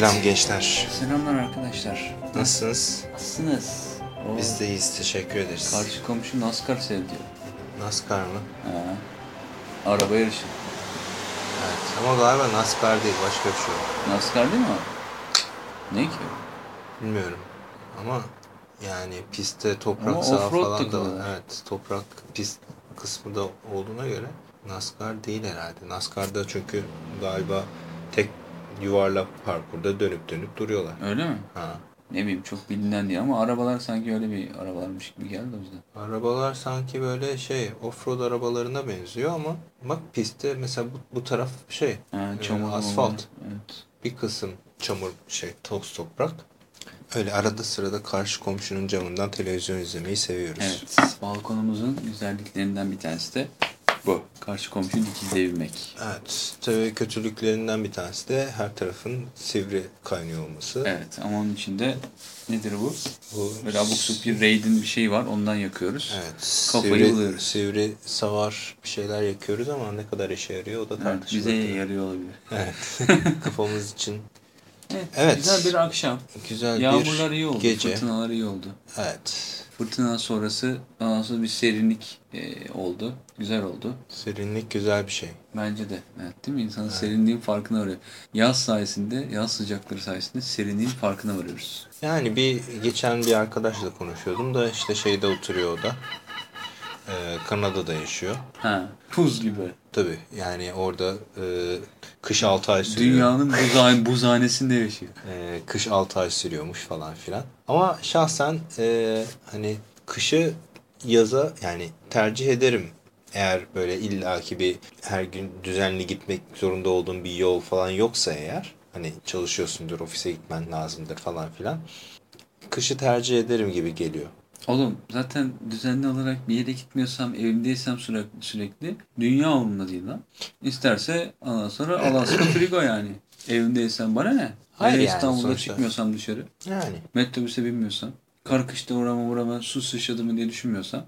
Selam gençler. Selamlar arkadaşlar. Nasılsınız? Nasılsınız? Oo, Biz de iyiyiz. Teşekkür ederiz. Karşı komşu NASCAR seyrediyor. NASCAR mı? Ha. Araba yarışı. Evet. Ama galiba NASCAR değil. Başka bir şey. NASCAR değil mi o? Ne ki? Bilmiyorum. Ama yani pistte toprak Ama saha falan da var. Evet. Toprak pist kısmı da olduğuna göre NASCAR değil herhalde. NASCAR'da çünkü galiba tek yuvarlak parkurda dönüp dönüp duruyorlar. Öyle mi? Ha. Ne bileyim çok bilinen diye ama arabalar sanki öyle bir arabalarmış gibi geldi o yüzden. Arabalar sanki böyle şey offroad arabalarına benziyor ama bak pistte mesela bu, bu taraf şey Ha, e, çamur asfalt. Evet. Bir kısım çamur şey toz toprak. Öyle arada sırada karşı komşunun camından televizyon izlemeyi seviyoruz. Evet. Balkonumuzun güzelliklerinden bir tanesi de bu. Karşı komşu dikizleyebilmek. Evet. Tabii kötülüklerinden bir tanesi de her tarafın sivri kaynıyor olması. Evet ama onun içinde nedir bu? Bu Böyle abuk subuk bir raid'in bir şeyi var ondan yakıyoruz. Evet. Kafayı sivri, buluyoruz. sivri savar bir şeyler yakıyoruz ama ne kadar işe yarıyor o da Evet, tartışılır. bize yarıyor olabilir. Evet. Kafamız için Evet, Evet. Güzel bir akşam. güzel Yağmurlar bir iyi oldu. gece. Fırtınalar iyi oldu. Evet. Fırtına sonrası ondan sonra bir serinlik e, oldu. Güzel oldu. Serinlik güzel bir şey. Bence de. Evet, değil mi? İnsanın serinliğin farkına varıyor. Yaz sayesinde, yaz sıcakları sayesinde serinliğin farkına varıyoruz. Yani bir geçen bir arkadaşla konuşuyordum da işte şeyde oturuyor o da. Ee, Kanada'da yaşıyor. Ha, buz gibi. Tabii yani orada e, kış 6 ay sürüyor. Dünyanın buzhane, buzhanesinde yaşıyor. E, kış 6 ay sürüyormuş falan filan. Ama şahsen e, hani kışı yaza yani tercih ederim. Eğer böyle illaki bir her gün düzenli gitmek zorunda olduğum bir yol falan yoksa eğer hani çalışıyorsundur ofise gitmen lazımdır falan filan. Kışı tercih ederim gibi geliyor. Oğlum zaten düzenli olarak bir yere gitmiyorsam, evimdeysem sürekli, sürekli dünya lan. İsterse ondan sonra Alaska frigo yani. Evimdeysem bana ne? Hayır yani İstanbul'da sonuçta. çıkmıyorsam dışarı. Yani Metrobüse binmiyorsam. Kar kışta uğrama uğrama su sıçradı mı diye düşünmüyorsam.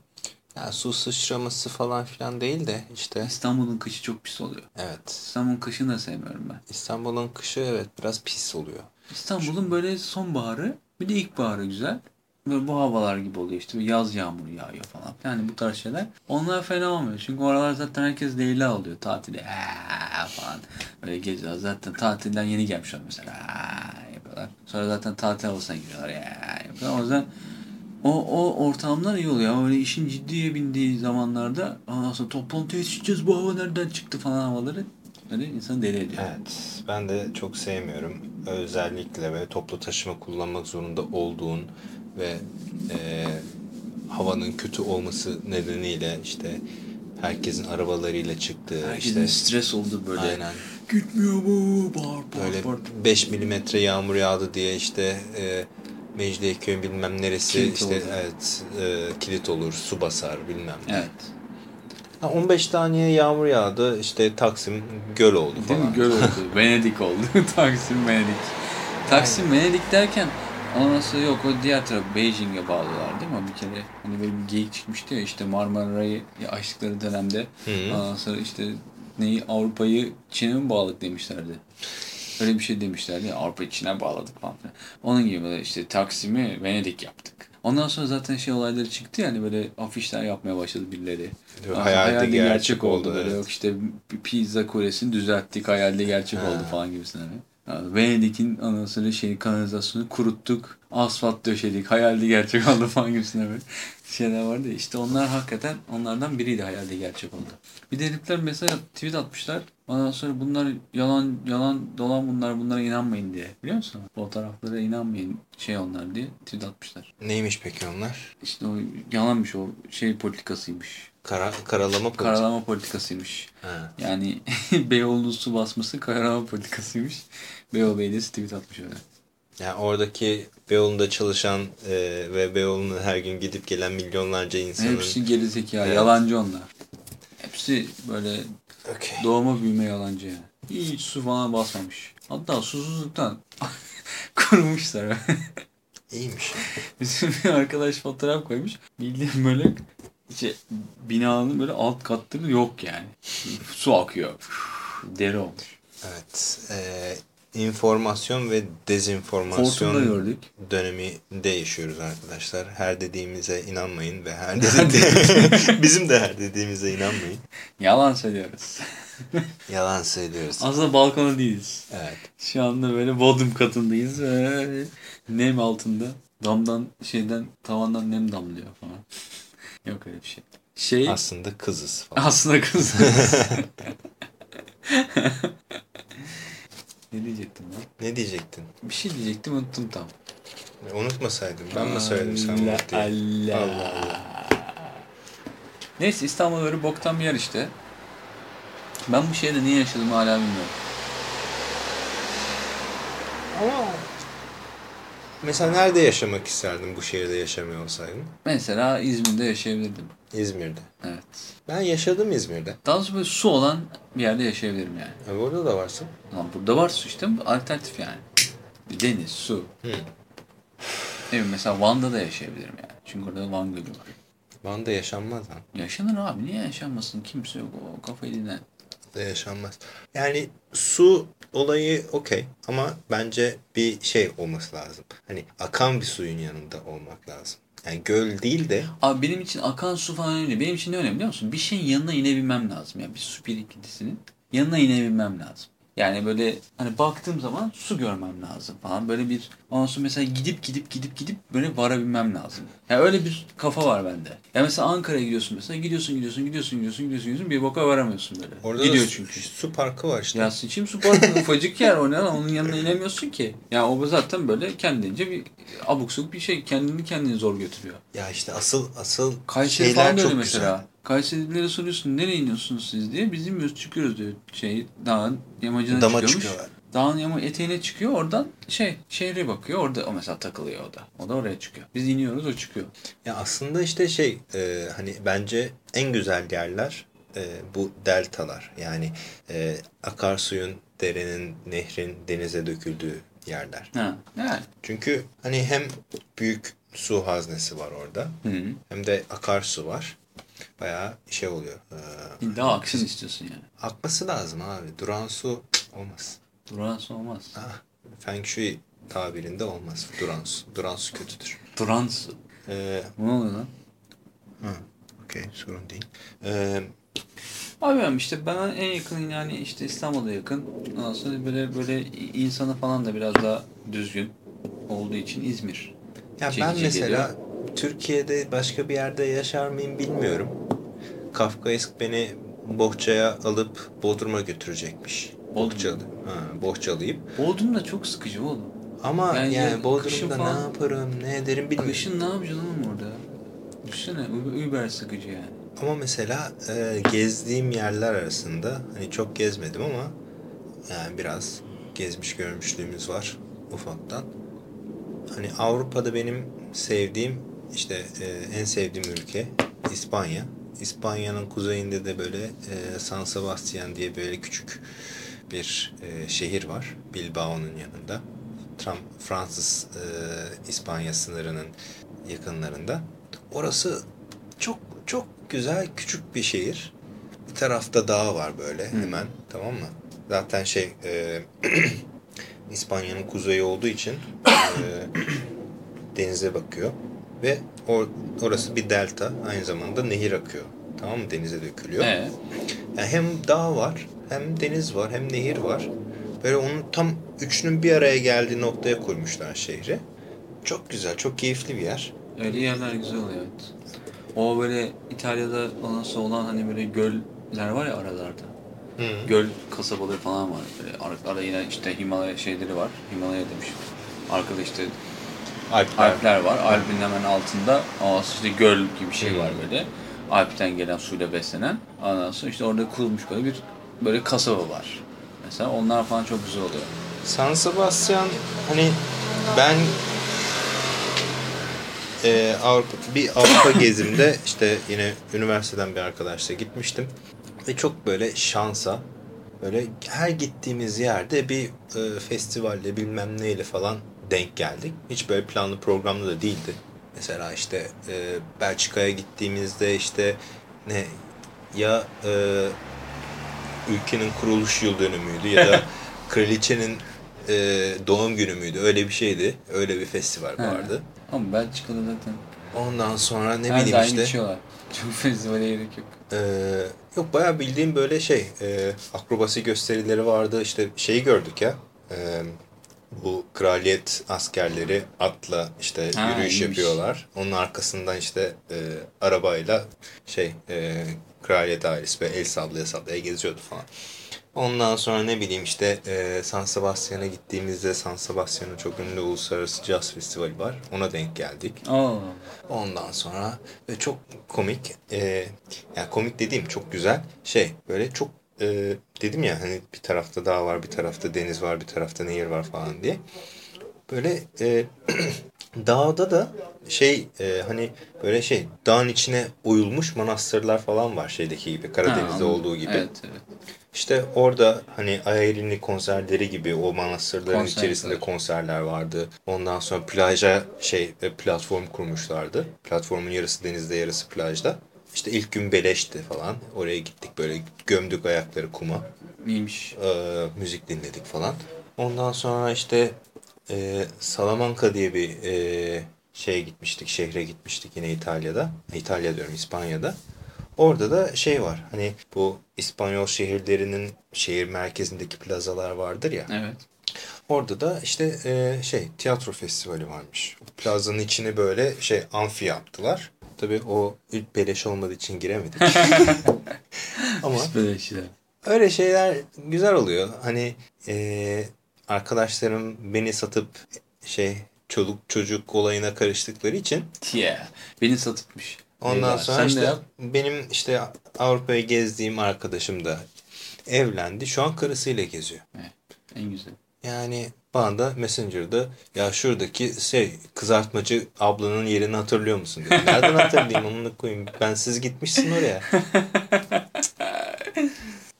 ya su sıçraması falan filan değil de işte İstanbul'un kışı çok pis oluyor. evet İstanbul'un kışını da sevmiyorum ben. İstanbul'un kışı evet biraz pis oluyor. İstanbul'un böyle sonbaharı bir de ilkbaharı güzel. Böyle bu havalar gibi oluyor işte böyle yaz yağmuru yağıyor falan. Yani bu tarz şeyler. Onlar fena olmuyor. Çünkü oralar zaten herkes Leyla oluyor tatile. Ha falan. Böyle geziyorlar. Zaten tatilden yeni gelmişler mesela. Ha yapıyorlar. Sonra zaten tatil havasına giriyorlar. Ya yapıyorlar. O yüzden o, o ortamlar iyi oluyor. Öyle işin ciddiye bindiği zamanlarda ondan sonra toplantıya yetişeceğiz bu hava nereden çıktı falan havaları böyle insanı deli ediyor. Evet, ben de çok sevmiyorum. Özellikle ve toplu taşıma kullanmak zorunda olduğun ve e, havanın kötü olması nedeniyle işte herkesin arabalarıyla çıktığı Herkesin işte stres oldu böyle. aynen Gitmiyor mu? Bağır bağır böyle bağır. 5 milimetre yağmur yağdı diye işte e, Mecidiyeköy'ün bilmem neresi Kilit işte olur. evet e, kilit olur, su basar bilmem ne. Evet. Ha, 15 saniye yağmur yağdı işte Taksim göl oldu Değil falan. mi? Göl oldu. Venedik oldu. Taksim Venedik. Taksim Venedik derken sonra yok o diğer taraf Beijing'e bağlılar değil mi? Bir kere hani böyle bir geyik çıkmıştı ya işte Marmara'yı açtıkları dönemde Hı. ondan sonra işte neyi Avrupa'yı Çin'e mi bağladık demişlerdi. Öyle bir şey demişlerdi Avrupa'yı Çin'e bağladık falan filan. Onun gibi böyle işte Taksim'i Venedik yaptık. Ondan sonra zaten şey olayları çıktı yani böyle afişler yapmaya başladı birileri. Hayalde hayalde gerçek oldu, Böyle evet. yok işte pizza kulesini düzelttik hayalde gerçek Ha. oldu falan gibisinden. Yani Venedik'in sonra şey kanalizasyonu kuruttuk. Asfalt döşedik. Hayalde gerçek oldu falan gibisinden böyle şeyler vardı. ya. İşte onlar hakikaten onlardan biriydi hayalde gerçek oldu. Bir de herifler mesela tweet atmışlar. Ondan sonra bunlar yalan yalan dolan bunlar bunlara inanmayın diye. Biliyor musun? Fotoğraflara inanmayın şey onlar diye tweet atmışlar. Neymiş peki onlar? İşte o yalanmış o şey politikasıymış. Kara, karalama politikası. Karalama politikasıymış. Ha. Yani Beyoğlu'nun su basması karalama politikasıymış. Beyoğlu Belediyesi tweet atmış öyle. Yani oradaki Beyoğlu'nda çalışan e, ve Beyoğlu'na her gün gidip gelen milyonlarca insanın... Hepsi gerizekalı, Evet. yalancı onlar. Hepsi böyle Okey. doğma büyüme yalancı yani. Hiç su falan basmamış. Hatta susuzluktan kurumuşlar. İyiymiş. Bizim bir arkadaş fotoğraf koymuş. Bildiğin böyle işte binanın böyle alt katları yok yani. Su akıyor. Deri olmuş. Evet. E, informasyon ve dezinformasyon gördük. yaşıyoruz arkadaşlar. Her dediğimize inanmayın ve her dediğimize bizim de her dediğimize inanmayın. Yalan söylüyoruz. Yalan söylüyoruz. Aslında balkona değiliz. Evet. Şu anda böyle bodrum katındayız ve nem altında. Damdan şeyden tavandan nem damlıyor falan. Yok öyle bir şey. Şey Aslında kızız falan. aslında kız. Ne diyecektim lan? Ne diyecektin? Bir şey diyecektim unuttum tam. Unutmasaydım. Ben mi söyledim sen unut diye. Allah Allah Allah. Neyse İstanbul böyle boktan bir yer işte. Ben bu şehirde niye yaşadığımı hala bilmiyorum. Ama mesela nerede yaşamak isterdin bu şehirde yaşamıyor olsaydın? Mesela İzmir'de yaşayabilirdim. İzmir'de. Evet. Ben yaşadım İzmir'de. Daha doğrusu böyle su olan bir yerde yaşayabilirim yani. Abi orada da varsın. Lan burada var su işte alternatif yani. Deniz, su. Hı. Bileyim mesela Van'da da yaşayabilirim yani. Çünkü orada Van Gölü var. Van'da yaşanmaz lan. Yaşanır abi niye yaşanmasın kimse yok o kafayı dinle. Van'da yaşanmaz. Yani su olayı okey ama bence bir şey olması lazım. Hani akan bir suyun yanında olmak lazım. Yani göl değil de Abi benim için akan su falan önemli. Benim için ne önemli biliyor musun? Bir şeyin yanına inebilmem lazım. Yani bir su birikintisinin yanına inebilmem lazım. Yani böyle hani baktığım zaman su görmem lazım falan. Böyle bir ondan sonra mesela gidip gidip gidip gidip böyle varabilmem lazım. Yani öyle bir kafa var bende. Ya mesela Ankara'ya gidiyorsun mesela gidiyorsun gidiyorsun gidiyorsun gidiyorsun gidiyorsun gidiyorsun bir boka varamıyorsun böyle. orada Gidiyor su, çünkü. su parkı var işte. Ya sıçayım su parkı ufacık yer o ne lan onun yanına inemiyorsun ki. Ya o zaten böyle kendince bir abuk bir şey kendini kendini zor götürüyor. Ya işte asıl asıl Kayseri şeyler falan çok mesela. güzel. Kayserililere soruyorsun nereye iniyorsunuz siz diye. Biz inmiyoruz çıkıyoruz diyor. Şey dağın yamacına Dama çıkıyormuş. çıkıyorlar. Dağın yama eteğine çıkıyor oradan şey şehre bakıyor. Orada o mesela takılıyor o da. O da oraya çıkıyor. Biz iniyoruz o çıkıyor. Ya aslında işte şey e, hani bence en güzel yerler e, bu deltalar. Yani e, akarsuyun, derenin, nehrin denize döküldüğü yerler. Ha. Yani. Çünkü hani hem büyük su haznesi var orada Hı. hem de akarsu var. Bayağı şey oluyor. E, Daha aksın istiyorsun yani. akması lazım abi. Duran su olmaz. Duran su olmaz. Ah, Feng Shui tabirinde olmaz. Duran su. Duran su kötüdür. Duran su. E, Ne oluyor lan? ha, okey sorun değil. E, Abi ben işte bana en yakın yani işte İstanbul'a yakın. Ondan sonra böyle böyle insanı falan da biraz daha düzgün olduğu için İzmir. Ya ben mesela geliyor. Türkiye'de başka bir yerde yaşar mıyım bilmiyorum. Kafkaesk beni Bohça'ya alıp Bodrum'a götürecekmiş. Bodrum. Bohçalı. Ha, Bohçalıyıp. Bodrum da çok sıkıcı oğlum. Ama Yani yani, Bodrum'da falan- ne yaparım, ne ederim bilmiyorum. Kışın ne yapacaksın oğlum orada? Düşünsene Uber sıkıcı yani. Ama mesela e, gezdiğim yerler arasında hani çok gezmedim ama yani biraz gezmiş görmüşlüğümüz var ufaktan. Hani Avrupa'da benim sevdiğim işte e, en sevdiğim ülke İspanya. İspanya'nın kuzeyinde de böyle e, San Sebastian diye böyle küçük bir e, şehir var. Bilbao'nun yanında. Tam Fransız e, İspanya sınırının yakınlarında. Orası çok çok güzel küçük bir şehir. Bir tarafta dağ var böyle hemen tamam mı? Zaten şey e, İspanya'nın kuzeyi olduğu için e, denize bakıyor ve or, orası bir delta aynı zamanda nehir akıyor. Tamam mı? Denize dökülüyor. Ee, Yani hem dağ var, hem deniz var, hem nehir var. Böyle onun tam üçünün bir araya geldiği noktaya koymuşlar şehri. Çok güzel, çok keyifli bir yer. öyle yerler güzel oluyor evet. O böyle İtalya'da ondan olan hani böyle göller var ya aralarda. Hı. Göl kasabaları falan var. Böyle arada yine işte Himalaya şeyleri var. Himalaya demiş. Arkada işte Alpler. Alpler var. Alp'in hemen altında ama işte göl gibi bir şey var böyle. Alp'ten gelen suyla beslenen. Ondan sonra işte orada kurulmuş böyle bir böyle kasaba var. Mesela onlar falan çok güzel oluyor. San Sebastian hani ben e, Avrupa, bir Avrupa gezimde işte yine üniversiteden bir arkadaşla gitmiştim. Ve çok böyle şansa böyle her gittiğimiz yerde bir e, festivalle bilmem neyle falan denk geldik. Hiç böyle planlı programlı da değildi. Mesela işte e, Belçika'ya gittiğimizde işte ne ya e, ülkenin kuruluş yıl dönümüydü ya da kraliçenin e, doğum günü müydü? Öyle bir şeydi. Öyle bir festival Ha. vardı. Ama Belçika'da zaten Ondan sonra ne her bileyim işte. içiyorlar. Çok festivale gerek yok. Ee, yok bayağı bildiğim böyle şey e, akrobasi gösterileri vardı işte şeyi gördük ya e, bu kraliyet askerleri atla işte Ha, yürüyüş iyiymiş. yapıyorlar onun arkasından işte e, arabayla şey e, kraliyet ailesi böyle el sallaya sallaya geziyordu falan. Ondan sonra ne bileyim işte e, San Sebastian'a gittiğimizde San Sebastian'ın çok ünlü uluslararası jazz festivali var. Ona denk geldik. Aa, Ondan sonra ve çok komik, e, yani komik dediğim çok güzel şey böyle çok e, dedim ya hani bir tarafta dağ var, bir tarafta deniz var, bir tarafta nehir var falan diye. Böyle e, dağda da şey e, hani böyle şey dağın içine oyulmuş manastırlar falan var şeydeki gibi ha, Karadeniz'de anladım. olduğu gibi. Evet, evet. İşte orada hani Ayarinli konserleri gibi o manastırların Konserler. içerisinde konserler vardı. Ondan sonra plaja şey e, platform kurmuşlardı. Platformun yarısı denizde yarısı plajda. İşte ilk gün beleşti falan. Oraya gittik böyle gömdük ayakları kuma. İyiymiş. Ee, müzik dinledik falan. Ondan sonra işte e, Salamanca diye bir e, şeye gitmiştik, şehre gitmiştik yine İtalya'da. İtalya diyorum İspanya'da. Orada da şey var hani bu İspanyol şehirlerinin şehir merkezindeki plazalar vardır ya. Evet. Orada da işte e, şey tiyatro festivali varmış. Plazanın içini böyle şey amfi yaptılar. Tabii o ilk beleş olmadığı için giremedik. Ama öyle şeyler güzel oluyor. Hani e, arkadaşlarım beni satıp şey çocuk çocuk olayına karıştıkları için Yeah. Beni satıpmış. ondan Eyvah. sonra Sen işte yap. benim işte Avrupa'yı gezdiğim arkadaşım da evlendi. Şu an karısıyla geziyor. Evet, en güzel. Yani bana da Messenger'da ya şuradaki şey kızartmacı ablanın yerini hatırlıyor musun dedi. Nereden hatırlayayım onu koyayım. Ben siz gitmişsin oraya.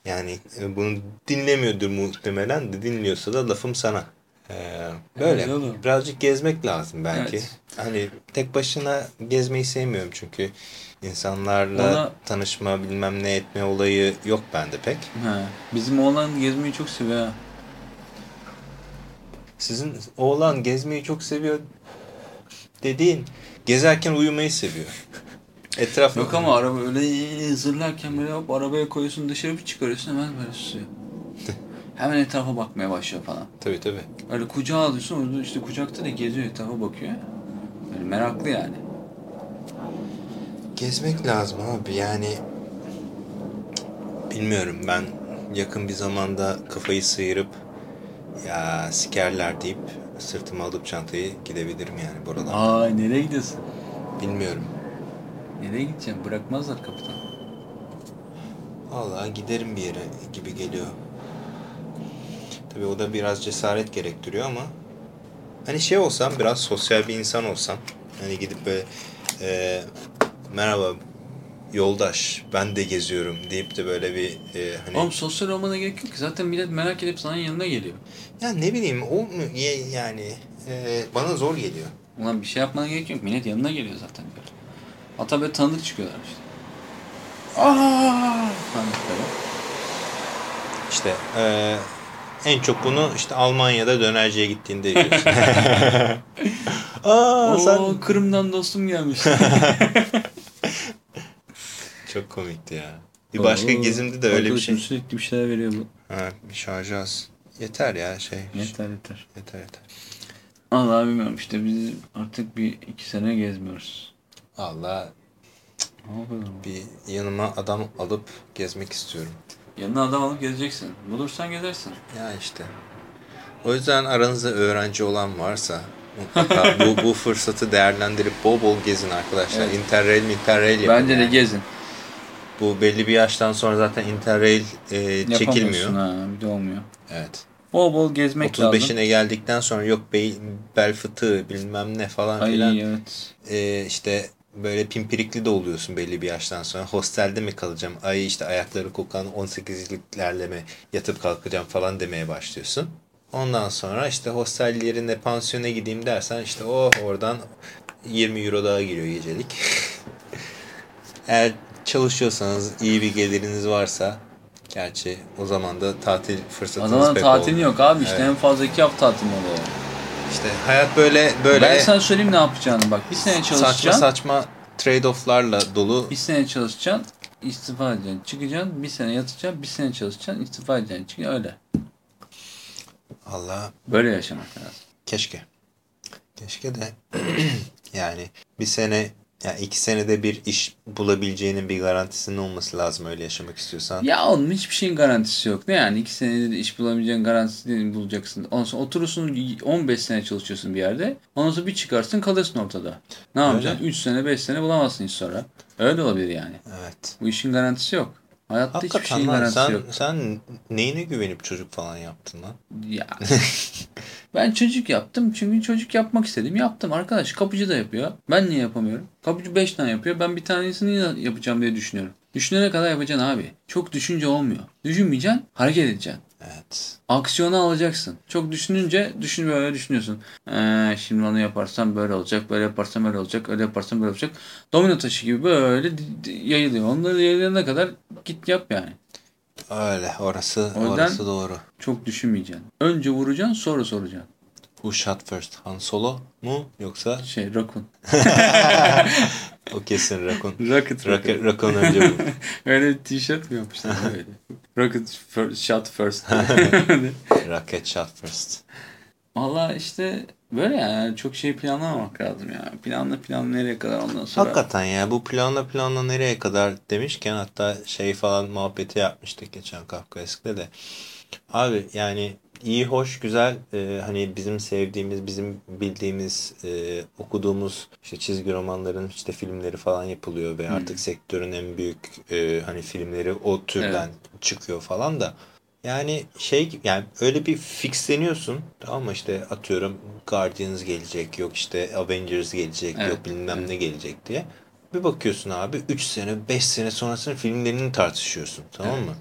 yani e, bunu dinlemiyordur muhtemelen de dinliyorsa da lafım sana. Ee, böyle Evet birazcık gezmek lazım belki. Evet. Hani tek başına gezmeyi sevmiyorum çünkü insanlarla Ona- tanışma bilmem ne etme olayı yok bende pek. Ha. Bizim oğlan gezmeyi çok seviyor. Sizin oğlan gezmeyi çok seviyor dediğin gezerken uyumayı seviyor. Etraf Yok ama araba öyle hızırlarken böyle hop arabaya koyuyorsun dışarı bir çıkarıyorsun hemen böyle susuyor. hemen etrafa bakmaya başlıyor falan. Tabii tabii. Öyle kucağa alıyorsun orada işte kucakta da geziyor etrafa bakıyor. Böyle meraklı yani. Gezmek lazım abi yani bilmiyorum ben yakın bir zamanda kafayı sıyırıp ya sikerler deyip sırtıma alıp çantayı gidebilirim yani buradan. Aa nereye gidiyorsun? Bilmiyorum. Nereye gideceksin? Bırakmazlar kapıdan. Vallahi giderim bir yere gibi geliyor. Tabii o da biraz cesaret gerektiriyor ama hani şey olsam biraz sosyal bir insan olsam hani gidip böyle e, merhaba yoldaş ben de geziyorum deyip de böyle bir e, hani Oğlum sosyal olmana gerek yok ki. Zaten millet merak edip sana yanına geliyor. ya ne bileyim o mu yani e, bana zor geliyor. Ulan bir şey yapmana gerek yok. Millet yanına geliyor zaten böyle. Hatta böyle tanıdık çıkıyorlar işte. Aaa! Tanıdıkları. İşte e, en çok bunu işte Almanya'da dönerciye gittiğinde diyorsun. Aa Oo, sen Kırım'dan dostum gelmiş. çok komikti ya. Bir başka Oo, gezimde de öyle bir şey. sürekli bir şeyler veriyor bu. Ha, bir şarjı az. Yeter ya şey. Yeter yeter. Yeter yeter. Allah bilmiyorum işte biz artık bir iki sene gezmiyoruz. Allah bir yanıma adam alıp gezmek istiyorum. Yanına adam alıp gezeceksin. Bulursan gezersin. Ya işte. O yüzden aranızda öğrenci olan varsa mutlaka bu, bu fırsatı değerlendirip bol bol gezin arkadaşlar. Evet. Interrail interrail yapın. Bence de yani. gezin. Bu belli bir yaştan sonra zaten interrail e, çekilmiyor. Ha bir de olmuyor. Evet. Bol bol gezmek lazım. 35'ine geldikten sonra yok bel, bel fıtığı bilmem ne falan Ay filan. evet. e, işte böyle pimpirikli de oluyorsun belli bir yaştan sonra. Hostelde mi kalacağım? Ay işte ayakları kokan 18'liklerle mi yatıp kalkacağım falan demeye başlıyorsun. Ondan sonra işte hostel yerine pansiyona gideyim dersen işte o oradan 20 euro daha giriyor gecelik. Eğer çalışıyorsanız iyi bir geliriniz varsa Gerçi o zaman da tatil O fırsatınız zaman pek tatilin olmuyor. yok abi işte Evet. en fazla iki hafta tatilin oluyor. İşte hayat böyle böyle Ben sana söyleyeyim ne yapacağını bak. Bir sene saçma çalışacaksın. saçma trade-off'larla dolu. Bir sene çalışacaksın. istifa edeceksin. Çıkacaksın. Bir sene yatacaksın. Bir sene çalışacaksın. istifa edeceksin. Çünkü öyle. Allah Böyle yaşamak lazım. keşke. Keşke de yani bir sene ya iki senede bir iş bulabileceğinin bir garantisinin olması lazım öyle yaşamak istiyorsan. Ya oğlum hiçbir şeyin garantisi yok. Ne yani iki senede de iş bulabileceğin garantisini bulacaksın. Ondan sonra oturursun 15 sene çalışıyorsun bir yerde. Ondan sonra bir çıkarsın kalırsın ortada. Ne yapacaksın? 3 sene 5 sene bulamazsın iş sonra. Öyle olabilir yani. Evet. Bu işin garantisi yok. Hayatta hiçbir Hakikaten şeyin lan garantisi sen, yok. sen neyine güvenip çocuk falan yaptın lan? Ya. ben çocuk yaptım çünkü çocuk yapmak istedim. Yaptım arkadaş. Kapıcı da yapıyor. Ben niye yapamıyorum? Kapıcı 5 tane yapıyor. Ben bir tanesini yapacağım diye düşünüyorum. Düşünene kadar yapacaksın abi. Çok düşünce olmuyor. Düşünmeyeceksin, hareket edeceksin. Evet. Aksiyonu alacaksın. Çok düşününce düşün böyle düşünüyorsun. Ee, şimdi onu yaparsam böyle olacak, böyle yaparsam böyle olacak, öyle yaparsam böyle olacak. Domino taşı gibi böyle yayılıyor. Onları yayılana kadar git yap yani. Öyle orası orası doğru. Çok düşünmeyeceksin. Önce vuracaksın sonra soracaksın. Who shot first? Han Solo mu yoksa Şey Rakun. o kesin Rakun. Rocket Rakun, Rakun önce bu. Öyle bir tişört mü yapmışlar öyle? Rocket first, shot first. Rocket shot first. Valla işte böyle yani çok şey planlamamak lazım ya. Planla plan nereye kadar ondan sonra. Hakikaten ya bu planla planla nereye kadar demişken hatta şey falan muhabbeti yapmıştık geçen Kafkaesk'te de. Abi yani iyi hoş güzel e, hani bizim sevdiğimiz bizim bildiğimiz e, okuduğumuz işte çizgi romanların işte filmleri falan yapılıyor ve artık sektörün en büyük e, hani filmleri o türden çıkıyor falan da yani şey yani öyle bir fixleniyorsun tamam mı işte atıyorum Guardians gelecek yok işte Avengers gelecek Evet, yok bilmem ne gelecek diye. Bir bakıyorsun abi 3 sene 5 sene sonrasının filmlerini tartışıyorsun tamam mı?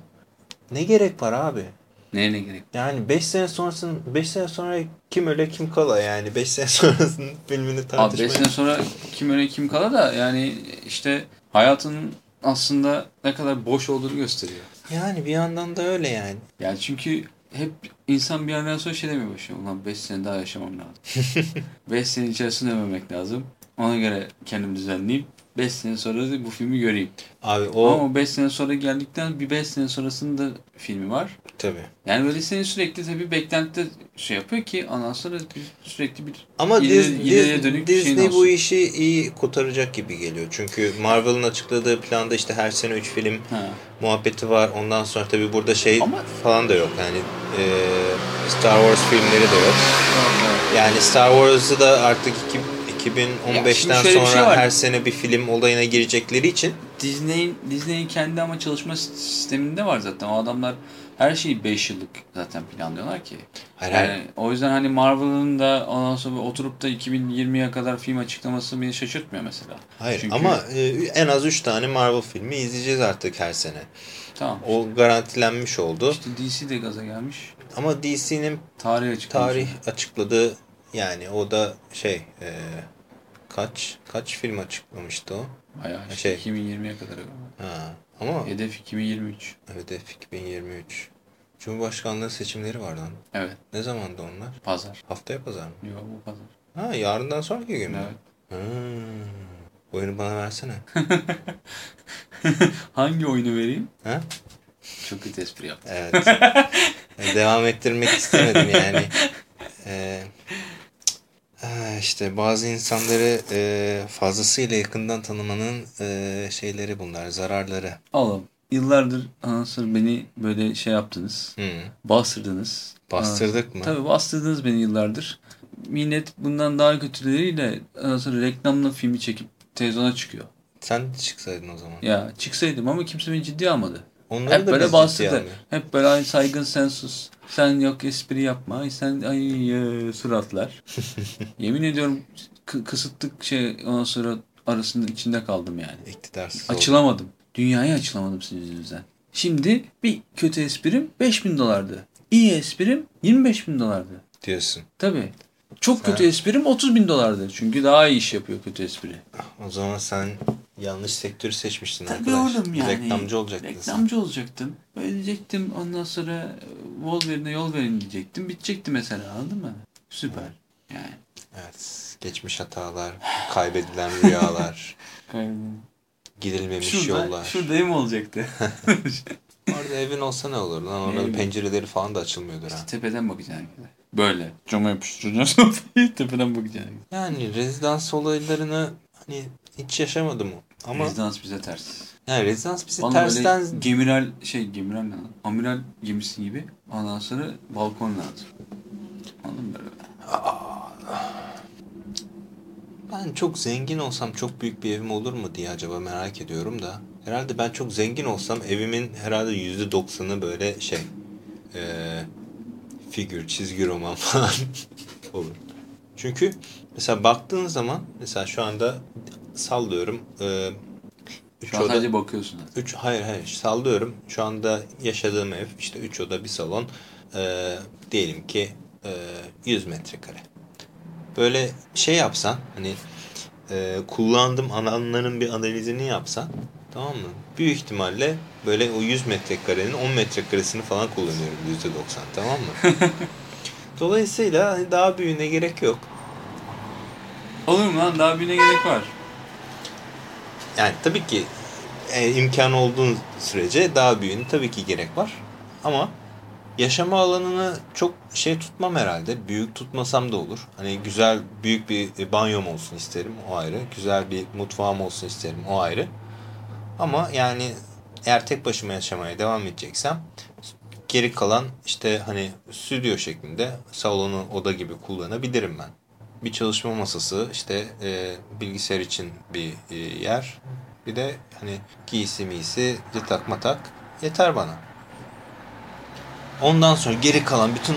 Ne gerek var abi? Neye ne gerek? Yani 5 sene sonrasının 5 sene sonra kim öle kim kala yani 5 sene sonrasının filmini tartışmaya. 5 sene sonra kim öyle kim kala da yani işte hayatın aslında ne kadar boş olduğunu gösteriyor. Yani bir yandan da öyle yani. Yani çünkü hep insan bir yerden sonra şey demeye başlıyor. Ulan 5 sene daha yaşamam lazım. 5 sene içerisinde ölmemek lazım. Ona göre kendimi düzenleyeyim. 5 sene sonra da bu filmi göreyim. Abi o Ama 5 sene sonra geldikten bir 5 sene sonrasında filmi var. tabii. Yani böyle seni sürekli tabii beklentide şey yapıyor ki ondan sonra sürekli bir Ama ileri- Dis- ileriye dönük Disney bu olsun. işi iyi kotaracak gibi geliyor. Çünkü Marvel'ın açıkladığı planda işte her sene 3 film ha. muhabbeti var. Ondan sonra tabii burada şey Ama- falan da yok. Yani e, Star Wars filmleri de yok. Yani Star Wars'ı da artık iki- 2015'ten şimdi şöyle bir sonra şey var. her sene bir film olayına girecekleri için Disney'in Disney'in kendi ama çalışma sisteminde var zaten. O adamlar her şeyi 5 yıllık zaten planlıyorlar ki. Hayır, yani hayır. o yüzden hani Marvel'ın da ondan sonra oturup da 2020'ye kadar film açıklaması beni şaşırtmıyor mesela. Hayır Çünkü- ama e, en az 3 tane Marvel filmi izleyeceğiz artık her sene. Tamam. O garantilenmiş oldu. İşte DC de gaza gelmiş. Ama DC'nin Tarih tarih açıkladığı yani o da şey e, kaç kaç film açıklamıştı o? Bayağı işte Şey. 2020'ye kadar. Ha, ama Hedef 2023. hedef 2023. Cumhurbaşkanlığı seçimleri var lan. Evet. Ne zamandı onlar? Pazar. Haftaya pazar mı? Yok bu pazar. Ha yarından sonraki gün mü? Evet. Hmm. Oyunu bana versene. Hangi oyunu vereyim? Ha? Çok kötü espri yaptım. Evet. Devam ettirmek istemedim yani. Ee, işte bazı insanları e, fazlasıyla yakından tanımanın e, şeyleri bunlar, zararları. Oğlum yıllardır sonra beni böyle şey yaptınız. Hı. Bastırdınız. Bastırdık mı? Tabii bastırdınız beni yıllardır. Millet bundan daha kötüleriyle ondan sonra reklamlı filmi çekip televizyona çıkıyor. Sen çıksaydın o zaman. Ya çıksaydım ama kimse beni ciddiye almadı. Onları Hep da böyle ciddiye almıyor. Hep böyle ay saygın sen sus. Sen yok espri yapma. Ay sen ay e, suratlar. Yemin ediyorum kı- kısıtlık şey ondan sonra arasında içinde kaldım yani. İktidarsız oldu. Açılamadım. Dünyaya açılamadım sizin yüzünüzden. Şimdi bir kötü esprim 5000 dolardı. İyi esprim 25 bin dolardı. diyorsun. Tabii. Çok Sen- kötü esprim 30 bin dolardı. Çünkü daha iyi iş yapıyor kötü espri. O zaman sen yanlış sektörü seçmişsin Tabii arkadaş. oğlum yani. Reklamcı olacaktın sen. Reklamcı olacaktım. Ödeyecektim ondan sonra e, Wolverine'e yol verin diyecektim. Bitecekti mesela anladın mı? Süper. Yani. Evet. Geçmiş hatalar, kaybedilen rüyalar, Kaybım. gidilmemiş Şurada, yollar. şurada ev mi olacaktı? Orada evin olsa ne olur lan? Evin. pencereleri falan da açılmıyordur ha. Tepeden bakacaksın. Böyle. Cama yapıştıracaksın tepeden bakacaksın. Yani rezidans olaylarını hani hiç yaşamadım ama Rezidans bize ters. yani rezidans bizi Bana tersten gemiral şey gemiral ne lan? Amiral gemisi gibi ondan sonra balkon lazım. Anladın mı böyle? ben çok zengin olsam çok büyük bir evim olur mu diye acaba merak ediyorum da. Herhalde ben çok zengin olsam evimin herhalde yüzde doksanı böyle şey eee figür, çizgi roman falan olur. Çünkü mesela baktığın zaman mesela şu anda sallıyorum eee üç Şu an oda- sadece bakıyorsun. zaten. Üç, hayır hayır sallıyorum. Şu anda yaşadığım ev işte 3 oda bir salon. Ee, diyelim ki e, 100 metrekare. Böyle şey yapsan hani e, kullandığım alanların bir analizini yapsan tamam mı? Büyük ihtimalle böyle o 100 metrekarenin 10 metrekaresini falan kullanıyorum %90 tamam mı? Dolayısıyla hani daha büyüğüne gerek yok. Olur mu lan? Daha birine gerek var. Yani tabii ki e, imkan olduğun sürece daha büyüğünü tabii ki gerek var. Ama yaşama alanını çok şey tutmam herhalde. Büyük tutmasam da olur. Hani güzel büyük bir banyom olsun isterim o ayrı. Güzel bir mutfağım olsun isterim o ayrı. Ama yani eğer tek başıma yaşamaya devam edeceksem geri kalan işte hani stüdyo şeklinde salonu oda gibi kullanabilirim ben. Bir çalışma masası işte e, bilgisayar için bir e, yer. Bir de hani giysi miysi yatak matak yeter bana. Ondan sonra geri kalan bütün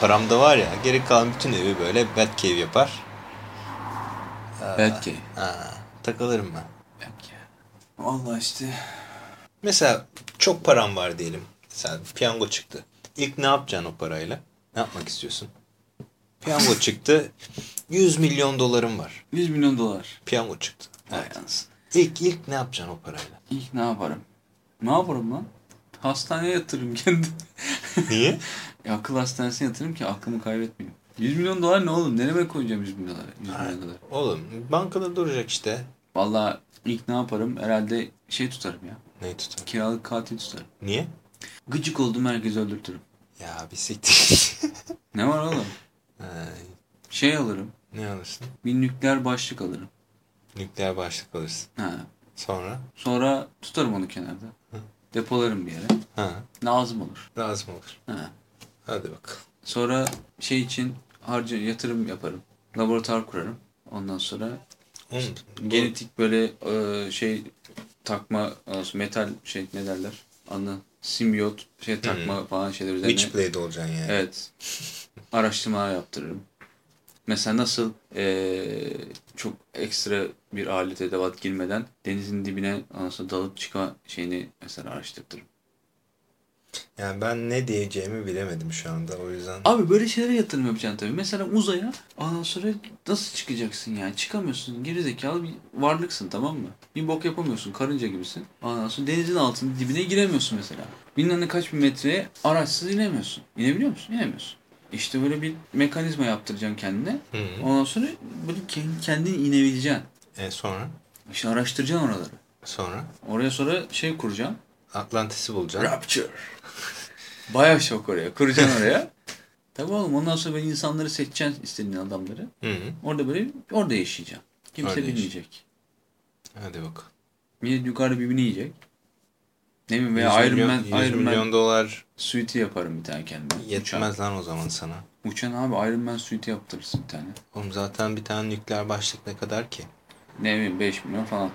param da var ya geri kalan bütün evi böyle Batcave yapar. Belki. Ha, takılırım ben. Vallahi işte. Mesela çok param var diyelim. Mesela piyango çıktı. İlk ne yapacaksın o parayla? Ne yapmak istiyorsun? Piyango çıktı. 100 milyon dolarım var. 100 milyon dolar. Piyango çıktı. Evet. İlk ilk ne yapacaksın o parayla? İlk ne yaparım? Ne yaparım lan? Hastaneye yatırırım kendim. Niye? Ya akıl hastanesine yatırırım ki aklımı kaybetmeyeyim. 100 milyon dolar ne oğlum? Nereye koyacağım 100 milyon dolar? 100 milyon dolar. Oğlum bankada duracak işte. Vallahi ilk ne yaparım? Herhalde şey tutarım ya. Neyi tutar? Kiralık katil tutarım. Niye? Gıcık olduğum herkesi öldürtürüm. Ya bir siktir. Ne var oğlum? Şey alırım. ne alırsın? Bir nükleer başlık alırım. Nükleer başlık alırsın. Ha. Sonra? Sonra tutarım onu kenarda. Depolarım bir yere. Ha, Lazım olur. lazım olur. Ha. Hadi bakalım. Sonra şey için harca yatırım yaparım. Laboratuvar kurarım. Ondan sonra Oğlum, bu- genetik böyle e, şey takma metal şey ne derler? Anla simbiyot şey takma falan şeyler üzerine. Witchblade olacaksın yani. Evet. Araştırma yaptırırım. Mesela nasıl eee, çok ekstra bir alet edevat girmeden denizin dibine sonra dalıp çıkma şeyini mesela araştırırım. Yani ben ne diyeceğimi bilemedim şu anda o yüzden. Abi böyle şeylere yatırım yapacaksın tabii. Mesela uzaya ondan sonra nasıl çıkacaksın yani? Çıkamıyorsun. Gerizekalı bir varlıksın tamam mı? Bir bok yapamıyorsun. Karınca gibisin. Ondan sonra denizin altının dibine giremiyorsun mesela. Bilmem ne kaç bin metreye araçsız inemiyorsun. İnebiliyor musun? İnemiyorsun. İşte böyle bir mekanizma yaptıracaksın kendine. Hı -hı. Ondan sonra böyle kendi, kendin inebileceksin. E sonra? İşte araştıracaksın oraları. Sonra? Oraya sonra şey kuracaksın. Atlantis'i bulacaksın. Rapture. Bayağı şok oraya. Kuracaksın oraya. Tabii oğlum ondan sonra böyle insanları seçeceksin istediğin adamları. Hı -hı. Orada böyle orada yaşayacaksın. Kimse Orada bilmeyecek. Hadi bakalım. Millet yukarıda birbirini yiyecek. Ne bileyim veya 100 Iron milyon, Man, 100 Iron milyon Man dolar suite'i yaparım bir tane kendime. yetmez lan o zaman sana. Uçan, uçan abi Iron Man suite'i yaptırırsın bir tane. Oğlum zaten bir tane nükleer başlık ne kadar ki? Ne bileyim 5 milyon falan.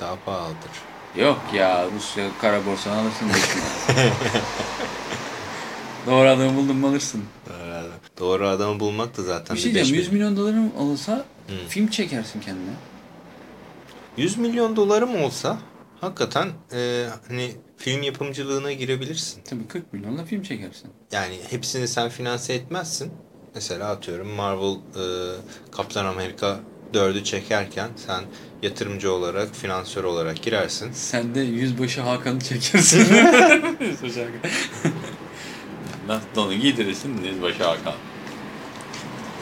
Daha pahalıdır. Yok ya Rusya kara borsanı alırsın 5 milyon. Doğru adamı buldun mu alırsın. Doğru, Doğru adamı bulmak da zaten Bir şey diyeceğim 100 milyon. doların alırsa Hı. film çekersin kendine. 100 milyon dolarım olsa hakikaten e, hani film yapımcılığına girebilirsin. Tabii 40 milyonla film çekersin. Yani hepsini sen finanse etmezsin. Mesela atıyorum Marvel e, Kaptan Amerika dördü çekerken sen yatırımcı olarak, finansör olarak girersin. Sen de yüzbaşı Hakan'ı çekersin. yüzbaşı Hakan. Nasıl donu giydirirsin yüzbaşı Hakan.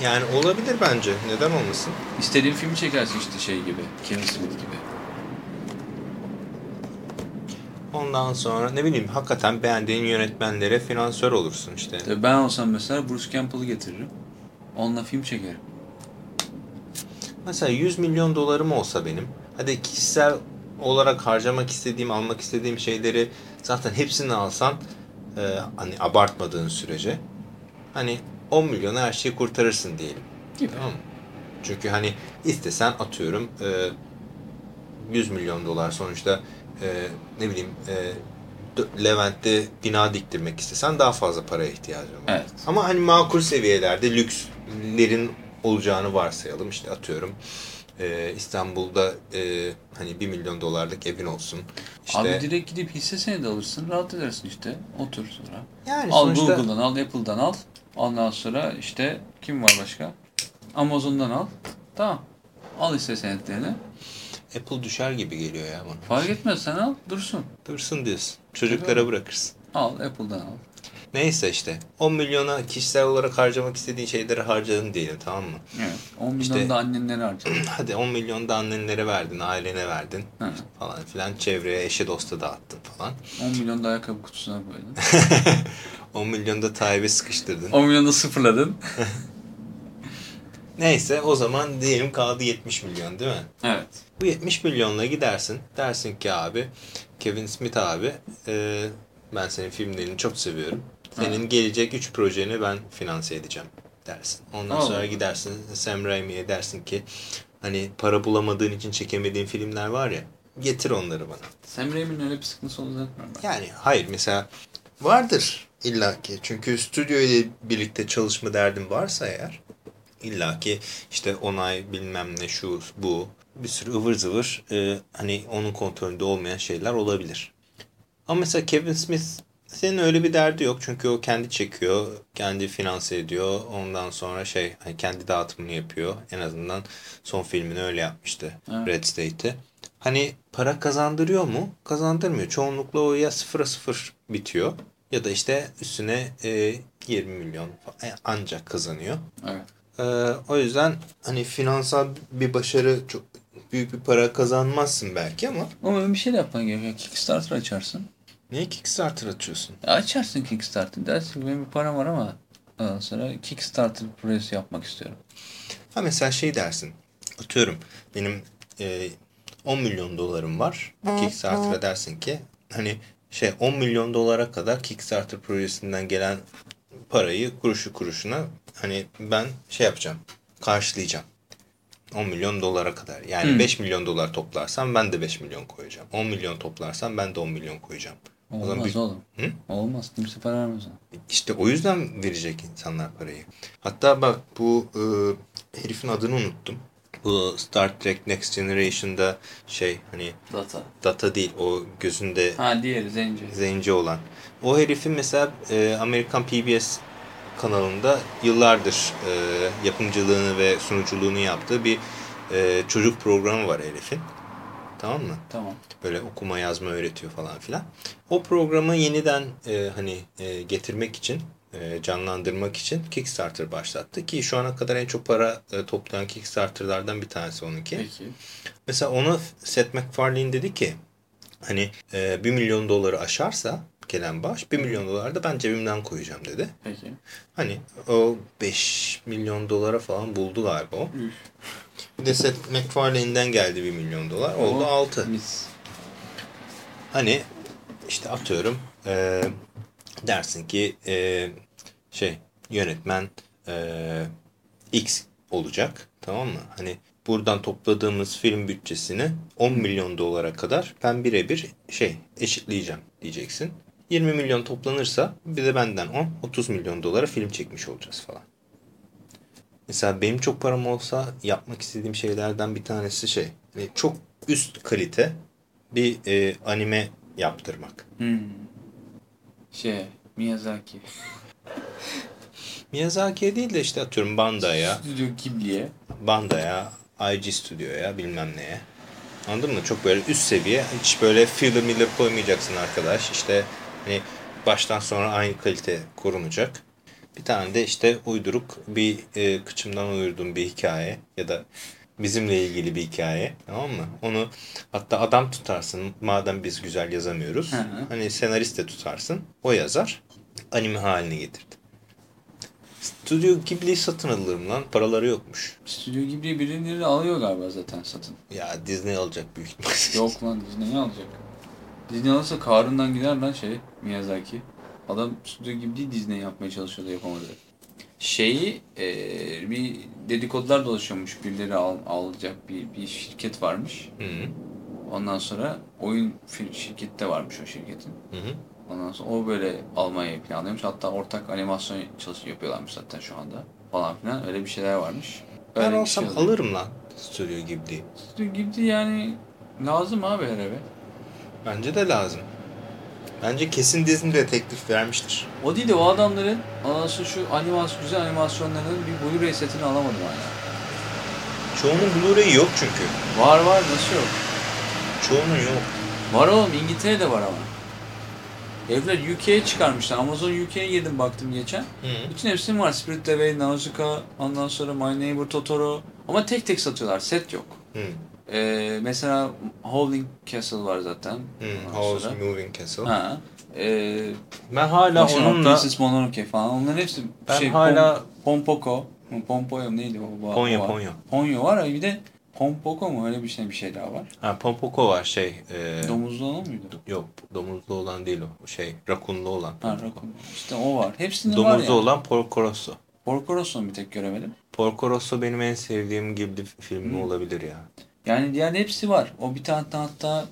Yani olabilir bence. Neden olmasın? İstediğin filmi çekersin işte şey gibi. Kevin Smith gibi. Ondan sonra ne bileyim hakikaten beğendiğin yönetmenlere finansör olursun işte. Tabii ben olsam mesela Bruce Campbell'ı getiririm. Onunla film çekerim. Mesela 100 milyon dolarım olsa benim. Hadi kişisel olarak harcamak istediğim, almak istediğim şeyleri zaten hepsini alsan e, hani abartmadığın sürece hani 10 milyona her şeyi kurtarırsın diyelim. Gibi. Tamam mı? Çünkü hani istesen atıyorum e, 100 milyon dolar sonuçta e, ne bileyim e, Levent'te bina diktirmek istesen daha fazla paraya ihtiyacın var. Evet. Ama hani makul seviyelerde lükslerin olacağını varsayalım. İşte atıyorum e, İstanbul'da e, hani 1 milyon dolarlık evin olsun. İşte, Abi direkt gidip hisse senedi alırsın. Rahat edersin işte. Otur sonra. yani al sonuçta Google'dan al, Apple'dan al. Ondan sonra işte kim var başka? Amazon'dan al. Tamam. Al hisse senetlerini. Apple düşer gibi geliyor ya bana. Fark etmez sen al dursun. Dursun diyorsun. Çocuklara bırakırsın. Al Apple'dan al. Neyse işte 10 milyona kişisel olarak harcamak istediğin şeyleri harcadın diyelim tamam mı? Evet. 10 milyon İşte- da annenlere harcadın. Hadi 10 milyon da annenlere verdin, ailene verdin Hı. falan filan. Çevreye, eşe dosta dağıttın falan. 10 milyon da ayakkabı kutusuna koydun. 10 milyon da Tayyip'e sıkıştırdın. 10 milyonu da sıfırladın. Neyse o zaman diyelim kaldı 70 milyon değil mi? Evet. Bu 70 milyonla gidersin. Dersin ki abi Kevin Smith abi e, ben senin filmlerini çok seviyorum. Senin gelecek 3 projeni ben finanse edeceğim dersin. Ondan sonra gidersin Sam Raimi'ye dersin ki hani para bulamadığın için çekemediğin filmler var ya getir onları bana. Sam Raimi'nin öyle bir sıkıntısı olduğunu zannetmiyorum ben. Yani hayır mesela vardır illaki. Çünkü stüdyo ile birlikte çalışma derdin varsa eğer illaki işte onay bilmem ne şu bu bir sürü ıvır zıvır e, hani onun kontrolünde olmayan şeyler olabilir. Ama mesela Kevin Smith senin öyle bir derdi yok. Çünkü o kendi çekiyor, kendi finanse ediyor. Ondan sonra şey hani kendi dağıtımını yapıyor. En azından son filmini öyle yapmıştı. Evet. Red State'i. Hani para kazandırıyor mu? Kazandırmıyor. Çoğunlukla o ya sıfıra sıfır bitiyor ya da işte üstüne e, 20 milyon falan ancak kazanıyor. Evet. Ee, o yüzden hani finansal bir başarı çok büyük bir para kazanmazsın belki ama Ama bir şey de yapman gerekiyor. Kickstarter açarsın. Niye Kickstarter açıyorsun? Açarsın Kickstarter. Dersin ki benim bir param var ama ondan sonra Kickstarter projesi yapmak istiyorum. Ha mesela şey dersin. Atıyorum benim e, 10 milyon dolarım var. Kickstarter'a dersin ki hani şey 10 milyon dolara kadar Kickstarter projesinden gelen parayı kuruşu kuruşuna hani ben şey yapacağım. Karşılayacağım. 10 milyon dolara kadar. Yani Hmm. 5 milyon dolar toplarsam ben de 5 milyon koyacağım. 10 milyon toplarsam ben de 10 milyon koyacağım. Olmaz bir- oğlum. Hı? Olmaz. Kimse para vermez ona. İşte o yüzden verecek insanlar parayı. Hatta bak bu e, herifin adını unuttum. Bu Star Trek Next Generation'da şey hani Data. data değil o gözünde Ha diğeri zenci. zenci olan. O herifin mesela e, Amerikan PBS kanalında yıllardır e, yapımcılığını ve sunuculuğunu yaptığı bir e, çocuk programı var herifin. Tamam mı? Tamam. Böyle okuma yazma öğretiyor falan filan. O programı yeniden e, hani e, getirmek için, e, canlandırmak için Kickstarter başlattı ki şu ana kadar en çok para e, toplayan Kickstarter'lardan bir tanesi onunki. Peki. Mesela ona Seth MacFarlane dedi ki hani e, 1 milyon doları aşarsa gelen bağış 1 milyon dolar da ben cebimden koyacağım dedi. Peki. Hani o 5 milyon dolara falan buldu galiba o. Bir de Seth MacFarlane'den geldi 1 milyon dolar. Oldu O 6. Mis. Hani işte atıyorum e, dersin ki e, şey yönetmen e, X olacak tamam mı? Hani buradan topladığımız film bütçesini 10 milyon dolara kadar ben birebir şey eşitleyeceğim diyeceksin. 20 milyon toplanırsa bir de benden 10 30 milyon dolara film çekmiş olacağız falan. Mesela benim çok param olsa yapmak istediğim şeylerden bir tanesi şey. hani çok üst kalite bir e, anime yaptırmak. Hmm. Şey, Miyazaki. Miyazaki'ye değil de işte atıyorum Bandai'ya, Stüdyo Ghibli'ye. Bandai'ya, IG Studio'ya bilmem neye. Anladın mı? Çok böyle üst seviye. Hiç böyle filler miller koymayacaksın arkadaş. İşte hani baştan sonra aynı kalite korunacak. Bir tane de işte uyduruk bir e, kıçımdan uydurduğum bir hikaye ya da bizimle ilgili bir hikaye tamam mı? Onu hatta adam tutarsın madem biz güzel yazamıyoruz. Hı hı. Hani senarist de tutarsın. O yazar. Anime haline getirdi. Stüdyo Ghibli satın alırım lan. Paraları yokmuş. Stüdyo Ghibli birileri alıyor galiba zaten satın. Ya Disney alacak büyük ihtimalle. Yok lan Disney alacak. Disney alırsa karından gider lan şey Miyazaki. Adam Stüdyo Ghibli Disney yapmaya çalışıyordu yapamadı. Şeyi eee, bir dedikodular dolaşıyormuş birileri al, alacak bir, bir şirket varmış. Hı hı. Ondan sonra oyun de varmış o şirketin. Hı hı. Ondan sonra o böyle almayı planlıyormuş. Hatta ortak animasyon çalışı yapıyorlarmış zaten şu anda. Falan filan öyle bir şeyler varmış. Öyle Ben olsam şey oluyor. alırım lan Stüdyo Ghibli. Stüdyo Ghibli yani lazım abi her eve. Bence de lazım. Bence kesin Disney de teklif vermiştir. O değil de o adamların anası şu animasyon, güzel animasyonlarının bir Blu-ray setini alamadım hala. Çoğunun Blu-ray yok çünkü. Var var nasıl yok? Çoğunun yok. Var oğlum İngiltere'de var ama. Evler UK'ye çıkarmışlar. Amazon UK'ye girdim baktım geçen. Hı. Bütün hepsinin var. Spirit Away, Nausicaa, ondan sonra My Neighbor Totoro. Ama tek tek satıyorlar. Set yok. Hı. Ee, mesela Howling Castle var zaten. House sonra. Moving Castle. Ha. Ee, Ben hala Başına onunla Princess Mononoke falan. Onların hepsi Ben şey, hala- Pom- Pompoko. Pompoyo neydi o? Ponyo. Ponyo. Ponyo var ya bir de Pompoko mu öyle bir şey bir şey daha var. ha, Pompoko var şey. E, Domuzlu olan mıydı? yok domuzlu olan değil o. Şey rakunlu olan. Ha rakun. İşte o var. Hepsinde var Domuzlu olan Porco Rosso. Porco Rosso'nu bir tek göremedim. Porco Rosso benim en sevdiğim Ghibli filmi Hı. olabilir ya. Yani diğer hepsi var. O bir tane hatta hatta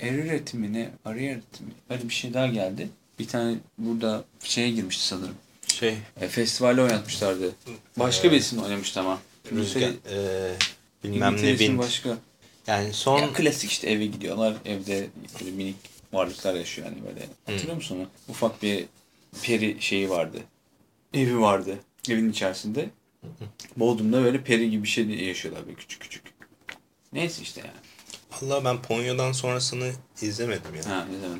Eriret mi ne? Arieret mi? Öyle bir şey daha geldi. Bir tane burada şeye girmişti sanırım. Şey E, festivale oynatmışlardı. Başka bir isim oynamıştı ama. rüzgar e, bilmem ne bin. başka. Yani son Ya klasik işte eve gidiyorlar. Evde böyle minik varlıklar yaşıyor yani böyle. Hatırlıyor musun onu? Ufak bir peri şeyi vardı. Evi vardı. Evin içerisinde. Bodrum'da böyle peri gibi bir şey yaşıyorlar böyle küçük küçük. Neyse işte yani. Valla ben Ponyo'dan sonrasını izlemedim ya. Ha zaman.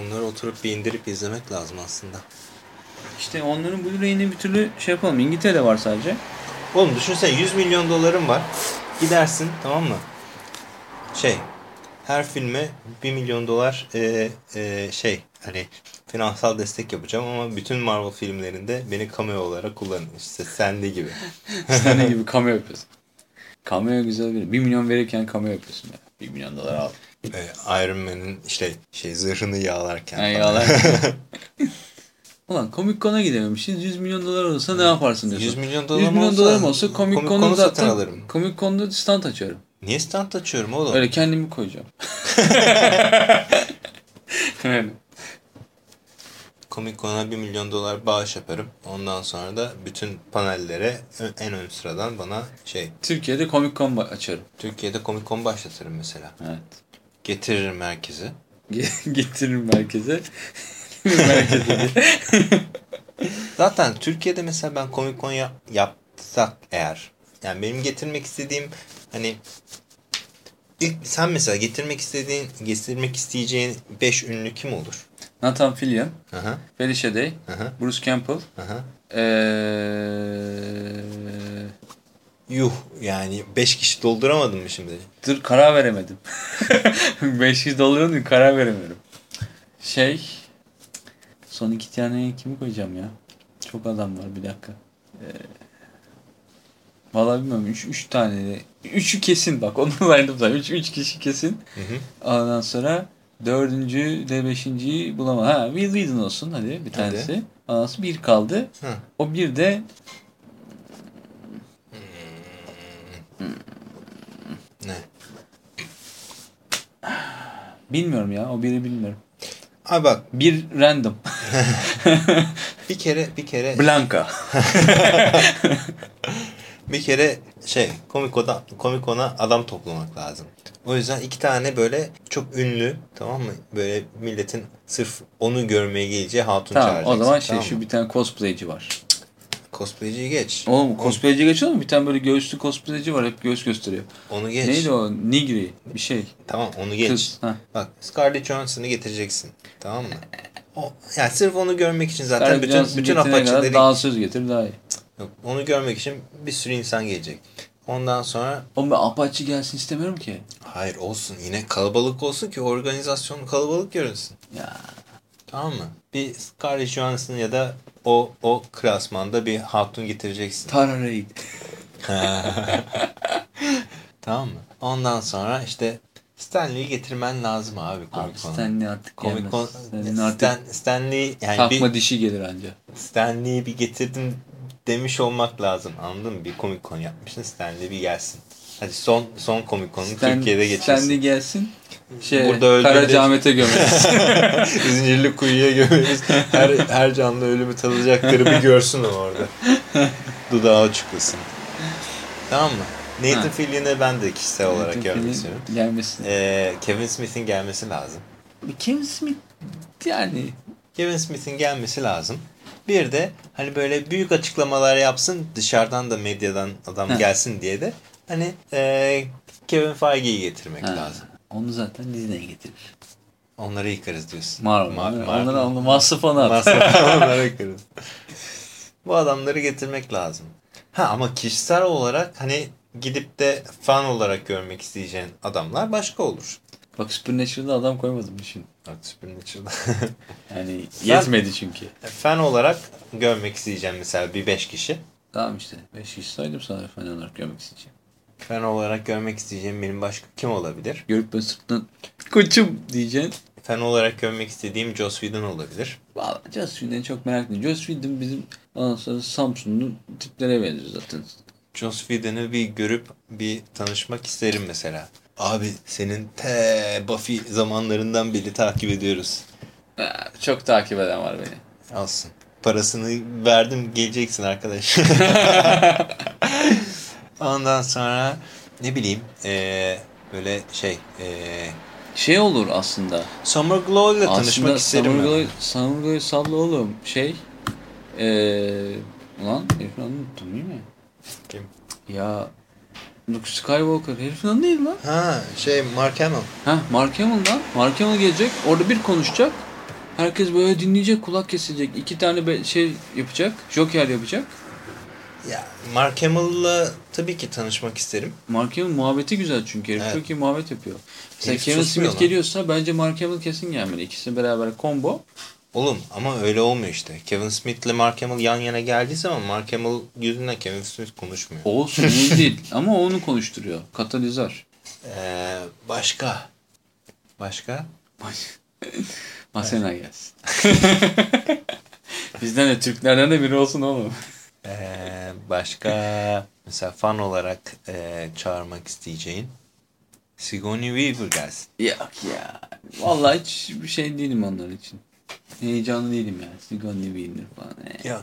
Onları oturup bir indirip izlemek lazım aslında. İşte onların Blu-ray'ini bir türlü şey yapalım. İngiltere'de var sadece. Oğlum düşünsene 100 milyon dolarım var. Gidersin tamam mı? Şey her filme 1 milyon dolar e, e, şey hani finansal destek yapacağım ama bütün Marvel filmlerinde beni cameo olarak kullanın. İşte sende gibi. Sen ne gibi cameo yapıyorsun. Cameo güzel bir. 1 milyon verirken cameo yapıyorsun ya. 1 milyon dolar al. E, Iron Man'in işte şey zırhını yağlarken. Ha, falan. yağlar. Ulan Comic Con'a gidememişiz. 100 milyon dolar olsa ne yaparsın diyorsun. 100 milyon 100 dolarım milyon olsa, dolarım olsa Comic Con'u satın zaten alırım. Comic Con'da stand açarım. Niye stand açıyorum oğlum? Öyle kendimi koyacağım. Öyle. Comic Con'a 1 milyon dolar bağış yaparım. Ondan sonra da bütün panellere en ön sıradan bana şey Türkiye'de Comic Con açarım. Türkiye'de Comic Con başlatırım mesela. Evet. Getiririm. Ge- Getiririm merkeze. merkeze. Zaten Türkiye'de mesela ben Comic Con yap, yapsak eğer yani benim getirmek istediğim hani ilk sen mesela getirmek istediğin getirmek isteyeceğin 5 ünlü kim olur? Nathan Fillion, Aha, Felicia Day, aha, Bruce Campbell, aha. ee... Yuh yani 5 kişi dolduramadım mı şimdi? Dur karar veremedim. 500 doların bir karar veremiyorum. Şey son iki tane kimi koyacağım ya? Çok adam var bir dakika. Ee, vallahi bilmiyorum. Üç, üç tane de. Üçü kesin bak onu zaten. Üç, üç kişi kesin. Hı hı. Ondan sonra dördüncü de beşinciyi bulamadım. Ha Will Wheaton olsun hadi bir tanesi. Sonra bir kaldı. Hı. O bir de Ne? bilmiyorum ya. O biri bilmiyorum. Abi bak Bir random. bir kere bir kere Blanca. bir kere şey Con'a Comic Con'a adam toplamak lazım. O yüzden iki tane böyle çok ünlü tamam mı? Böyle milletin sırf onu görmeye geleceği hatun Tamam çağıracaksın. o zaman şey tamam şu bir tane cosplayci var. cosplayciyi geç. Oğlum cosplayci geçiyor mu? Bir tane böyle göğüslü cosplayci var hep göğüs gösteriyor. Onu geç. Neydi o? Nigri bir şey. Tamam onu geç. Kız. Ha. Bak Scarlett Johansson'ı getireceksin. Tamam mı? O, yani sırf onu görmek için zaten Scarlett bütün Johansson bütün apaçileri daha söz getir daha iyi. Yok, onu görmek için bir sürü insan gelecek. Ondan sonra Oğlum ben Apache gelsin istemiyorum ki. hayır olsun yine kalabalık olsun ki organizasyon kalabalık görünsün. Ya Tamam mı? Bir Scarlett Johansson ya da o o klasmanda bir hatun getireceksin. Tara Reid. tamam mı? Ondan sonra işte Stanley'i getirmen lazım abi Abi Comic Con'a. Stanley artık Comic gelmez. Con Stanley artık Stan, Stanley yani takma bir dişi gelir anca. Stanley'i bir getirdin demiş olmak lazım. Anladın mı? Bir Comic Con yapmışsın. Stanley bir gelsin. Hadi son son Comic Con'u Stan- Türkiye'de geçirsin. Stanley gelsin. Şey, Burada öldürecek. Karacaahmet'e gömeriz. Zincirli kuyuya gömeriz. Her, her canlı ölümü tadacakları bir görsün orada. Dudağı açıklasın. Tamam mı? Nathan Ha. Fillion'ı ben de kişisel olarak görmek istiyorum. Ee, Kevin Smith'in gelmesi lazım. Kevin Smith yani Kevin Smith'in gelmesi lazım. Bir de hani böyle büyük açıklamalar yapsın dışarıdan da medyadan adam Ha. gelsin diye de hani ee, Kevin Feige'yi getirmek ha, lazım. onu zaten Disney'e getirir. Onları yıkarız diyorsun. Marvel. Ma- Onları onları masrafını at. Onlara yıkarız. Bu adamları getirmek lazım. Ha ama kişisel olarak hani gidip de fan olarak görmek isteyeceğin adamlar başka olur. Bak Supernatural'da adam koymadım düşün. Bak Supernatural'da. Yani yetmedi çünkü. fan olarak görmek isteyeceğim mesela bir beş kişi. Tamam işte. 5 kişi saydım sana fan olarak görmek isteyeceğim. Fan olarak görmek isteyeceğim benim başka kim olabilir? Görüp böyle sırtından koçum diyeceksin. Fan olarak görmek istediğim Joss Whedon olabilir. Valla Joss Whedon'ı çok merak ediyorum. Joss Whedon bizim ondan sonra Samsunlu tiplere benziyor zaten. Joss Whedon'ı bir görüp bir tanışmak isterim mesela. Abi senin te Buffy zamanlarından beri takip ediyoruz. Çok takip eden var beni. Alsın. Parasını verdim geleceksin arkadaş. Ondan sonra ne bileyim eee, böyle şey eee Şey olur aslında. Summer Glow ile tanışmak aslında isterim Summer. Glow, Summer Glow salla oğlum. Şey. Eee ulan adını unuttum değil mi? Kim? Ya Luke Skywalker herifin adı neydi lan? Ha şey Mark Hamill. Ha Mark Hamill lan. Mark Hamill gelecek. Orada bir konuşacak. Herkes böyle dinleyecek, kulak kesilecek. İki tane şey yapacak. Joker yapacak. Ya Mark Hamill'la tabii ki tanışmak isterim. Mark Hamill muhabbeti güzel çünkü. Herif Evet. çok iyi muhabbet yapıyor. Mesela Herif Kevin Smith lan. geliyorsa bence Mark Hamill kesin gelmeli. İkisi beraber combo. Oğlum ama öyle olmuyor işte. Kevin Smith ile Mark Hamill yan yana geldiği zaman Mark Hamill yüzünden Kevin Smith konuşmuyor. Olsun önemli değil. Ama onu konuşturuyor. Katalizör. Ee, başka? Başka? Masena gelsin. Bizden de Türklerden de biri olsun oğlum. Ee, başka mesela fan olarak e, çağırmak isteyeceğin Sigourney Weaver gelsin. Yok ya. Vallahi hiç bir şey değilim onlar için. Heyecanlı değilim yani. Sigourney Weaver falan. Ee. Yok.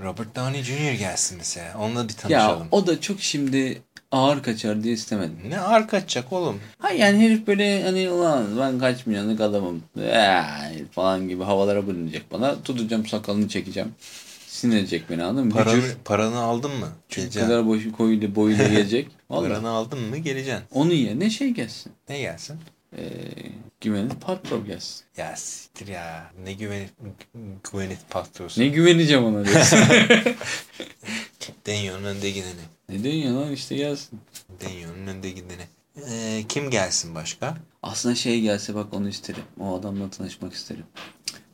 Robert Downey Jr. gelsin mesela. Onunla bir Ya tanışalım. o da çok şimdi ağır kaçar diye istemedim. Ne ağır kaçacak oğlum? Ha yani herif böyle hani ulan ben kaç milyonluk adamım ee, falan gibi havalara bürünecek bana. Tutacağım sakalını çekeceğim. Sinirlecek beni anladın mı? Paranı, Bücür. paranı aldın mı? Geleceksin. kadar boşu koyuyla boyuyla gelecek. Vallahi. Paranı aldın mı geleceksin. Onun yerine şey gelsin. Ne gelsin? Ee, güvenli Paltrow gelsin. Ya siktir ya. Ne güvenip, güvenip patlıyorsun. Ne güveneceğim ona diyorsun. Denyo'nun önünde gideni. ne ya lan işte gelsin. Denyo'nun önünde gideni. Ee, kim gelsin başka? Aslında şey gelse bak onu isterim. O adamla tanışmak isterim.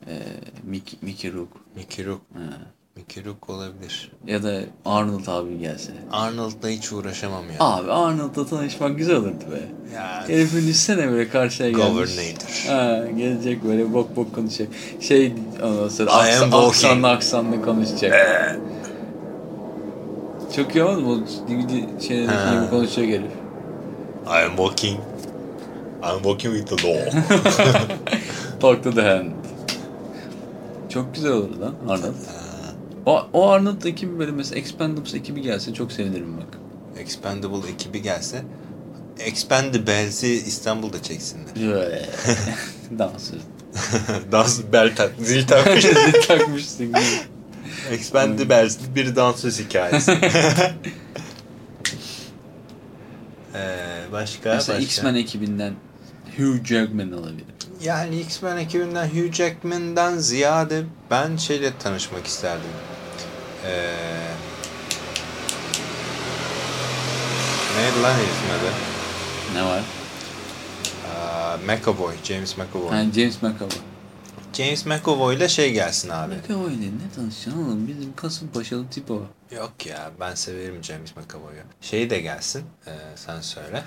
Ee, Mickey, Mickey Rourke. Mickey Rourke. Ha. Mickey Rourke olabilir. Ya da Arnold abi gelse. Arnold'la hiç uğraşamam ya. Abi Arnold'la tanışmak güzel olurdu be. Ya Herifin üstüne böyle karşıya gelmiş. Governator. Ha, gelecek böyle bok bok konuşacak. Şey ondan sonra walking. aksanlı aksanlı konuşacak. Çok iyi olmadı mı? DVD şeylerindeki Ha. gibi konuşacak herif. I am walking. I'm walking with the law. Talk to the hand. Çok güzel olur lan Arnold. O, o Arnold ekibi böyle mesela Expendables ekibi gelse çok sevinirim bak. Expendable ekibi gelse Expendables'i İstanbul'da çeksinler. Böyle. Dansöz. Dans bel tak, zil takmış. Zil takmışsın. Expendables bir dansöz hikayesi. ee, başka Mesela. X-Men ekibinden Hugh Jackman olabilir. Yani X-Men ekibinden Hugh Jackman'dan ziyade ben şeyle tanışmak isterdim. Ee, neydi lan herifin adı? Ne var? Aa, McAvoy, James McAvoy. Yani James McAvoy. James McAvoy ile şey gelsin abi. McAvoy ile ne tanışacaksın oğlum? Bizim Kasımpaşalı tip o. Yok ya ben severim James McAvoy'u. Şey de gelsin ee, sen söyle.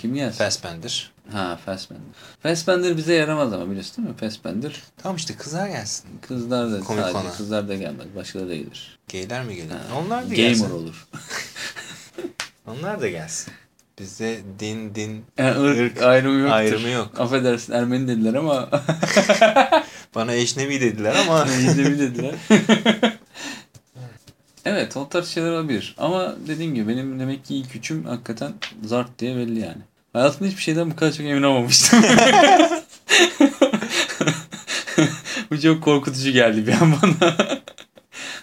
Kim gelsin? Fassbender. Ha Fassbender. Fassbender bize yaramaz ama biliyorsun değil mi? Fassbender Tamam işte kızlar gelsin. kızlar da Komik sadece olan. kızlar da gelmez. Başkaları da gelir. Gayler mi geliyor? Ha, Onlar da Gamer gelsin. olur. Onlar da gelsin. Bizde din din Yani ırk, Irk ayrımı yoktur. ayrımı yok. Affedersin Ermeni dediler ama Bana eşnevi dediler ama Ejdemi dediler. evet o tarz şeyler olabilir. Ama dediğim gibi benim demek ki ilk üçüm hakikaten zart diye belli yani. Hayatımda hiçbir şeyden bu kadar çok emin olmamıştım. bu çok korkutucu geldi bir an bana.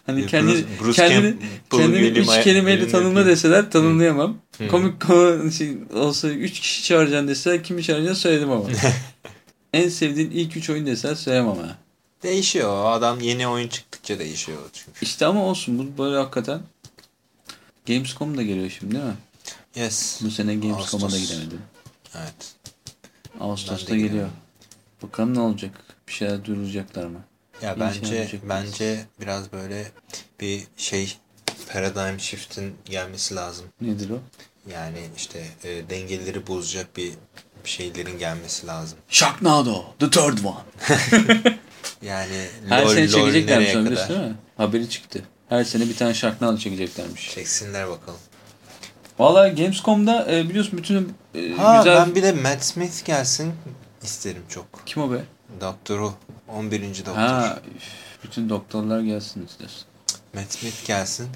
hani kendi, Bruce- Bruce kendini, Campbell kendini üç kelimeyle tanımla deseler tanımlayamam. Hı. Komik konu şey, olsa üç kişi çağıracaksın deseler kimi çağıracaksın söyledim ama. en sevdiğin ilk üç oyun deseler söylemem ha. değişiyor. O adam yeni oyun çıktıkça değişiyor çünkü. İşte ama olsun bu böyle hakikaten Gamescom da geliyor şimdi değil mi? Yes. Bu sene Gamescom'a da gidemedim. Evet. Ağustos'ta geliyor. gidemedim. Bakalım ne olacak? Bir şeyler duyuracaklar mı? Ya İyi bence şey bence biraz böyle bir şey paradigm shift'in gelmesi lazım. Nedir o? Yani işte e, dengeleri bozacak bir şeylerin gelmesi lazım. Sharknado, the third one. Yani Her lol, sene lol çekeceklermiş nereye kadar? değil mi? Haberi çıktı. Her sene bir tane Sharknado çekeceklermiş. Çeksinler bakalım. Valla Gamescom'da e, biliyorsun bütün e, Ha güzel... ben bir de Matt Smith gelsin isterim çok. Kim o be? Doktoru 11. doktor. Ha, bütün doktorlar gelsin istiyorsun. Matt Smith gelsin.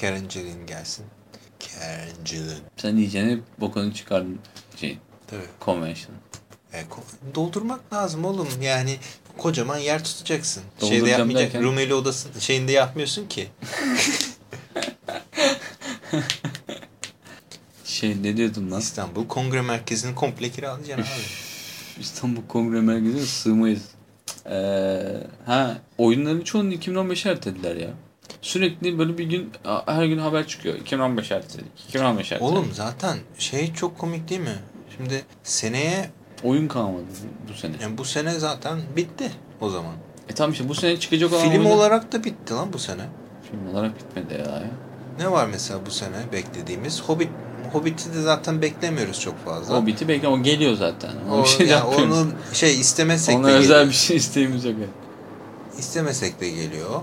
Karen Gillan gelsin. Karen Gillan. Sen iyicene bokunu çıkardın şey, Tabii. convention. E, doldurmak lazım oğlum. Yani kocaman yer tutacaksın. Şeyde Dolduracağım yapmayacak. derken- Rumeli odasın şeyinde yapmıyorsun ki. Şey ne diyordum lan? İstanbul Kongre Merkezi'ni komple kiralayacaksın abi. İstanbul Kongre Merkezi'ne sığmayız. Ee, ha oyunların çoğunu 2015'e ertelediler ya. Sürekli böyle bir gün her gün haber çıkıyor. 2015 erteledik. 2015 erteledik. Oğlum zaten şey çok komik değil mi? Şimdi seneye Oyun kalmadı bu sene. yani bu sene zaten bitti o zaman. E tamam işte bu sene çıkacak olan Film oyunlar- olarak da bitti lan bu sene. Film olarak bitmedi ya. Ne var mesela bu sene beklediğimiz? Hobbit Hobbit'i de zaten beklemiyoruz çok fazla. Hobbit'i belki ama geliyor zaten. Ona O, bir şey yani onu şey istemesek Ona de özel geliyor. bir şey isteğimiz yok. İstemesek de geliyor.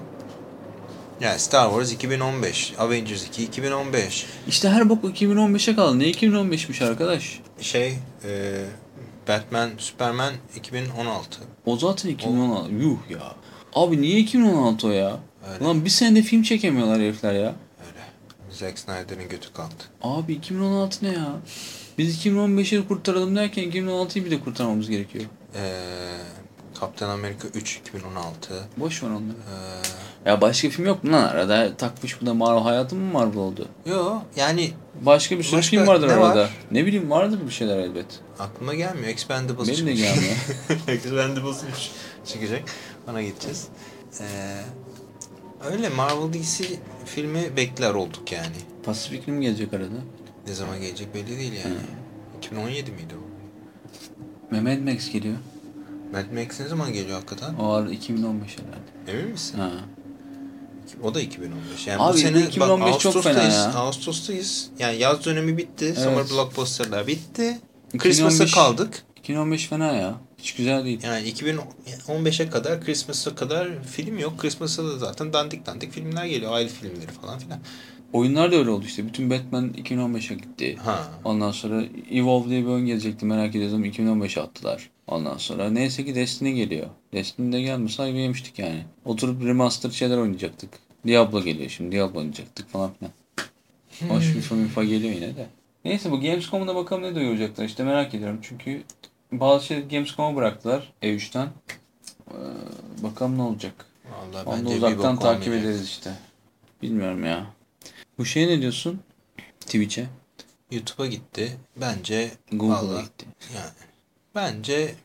Yani Star Wars 2015, Avengers 2 2015. İşte her bok 2015'e kaldı. Ne 2015'miş arkadaş? Şey, e, Batman, Superman 2016. O zaten 2016. Yuh ya. Abi niye 2016 o ya? Öyle. Ulan bir senede film çekemiyorlar herifler ya. Zack Snyder'ın götü kalktı. Abi 2016 ne ya? Biz 2015'i kurtaralım derken 2016'yı bir de kurtarmamız gerekiyor. E, Kaptan Amerika 3 2016. Boş ver onları. E, Ya başka film yok mu lan arada? Takmış bu da Marvel hayatım mı Marvel oldu? yo yani Başka bir sürü Başka film vardır ne arada. var? Ne bileyim vardır bir şeyler elbet. aklıma gelmiyor. Expendables Benim de çıkmış. gelmiyor. Expendables 3 çıkacak. Ona gideceğiz. Ee, öyle Marvel DC filmi bekler olduk yani. Pasifik Rim gelecek arada. Ne zaman gelecek belli değil yani. 2017 miydi o? Mehmet Max geliyor. Mad Max ne zaman geliyor hakikaten? O arada 2015 herhalde. Emin misin? Ha. O da 2015. Yani Abi bu sene 2015 bak, çok fena Ağustos'tayız. ya. Ağustos'tayız. Yani yaz dönemi bitti. Summer blockbuster'lar bitti. 2015 Christmas'a kaldık. 2015 fena ya. Hiç güzel değil. Yani 2015'e kadar Christmas'a kadar film yok. Christmas'a da zaten dandik dandik filmler geliyor. Aile filmleri falan filan. Oyunlar da öyle oldu işte. Bütün Batman 2015'e gitti. Ha. Ondan sonra Evolve diye bir oyun gelecekti merak ediyordum. 2015'e attılar. Ondan sonra neyse ki Destiny geliyor. Destiny de gelmese ayıp yemiştik yani. Oturup remaster şeyler oynayacaktık. Diablo geliyor şimdi. Diablo oynayacaktık falan filan. Hoş FIFA mifa geliyor yine de. Neyse bu Gamescom'da bakalım ne duyuracaklar işte merak ediyorum. Çünkü bazı şeyleri Gamescom'a bıraktılar E3'ten. Ee, bakalım ne olacak. Vallahi Onu bence uzaktan takip olmayacak. ederiz işte. Bilmiyorum ya. Bu şeye ne diyorsun? Twitch'e. YouTube'a gitti. Bence Google'a gitti. Yani bence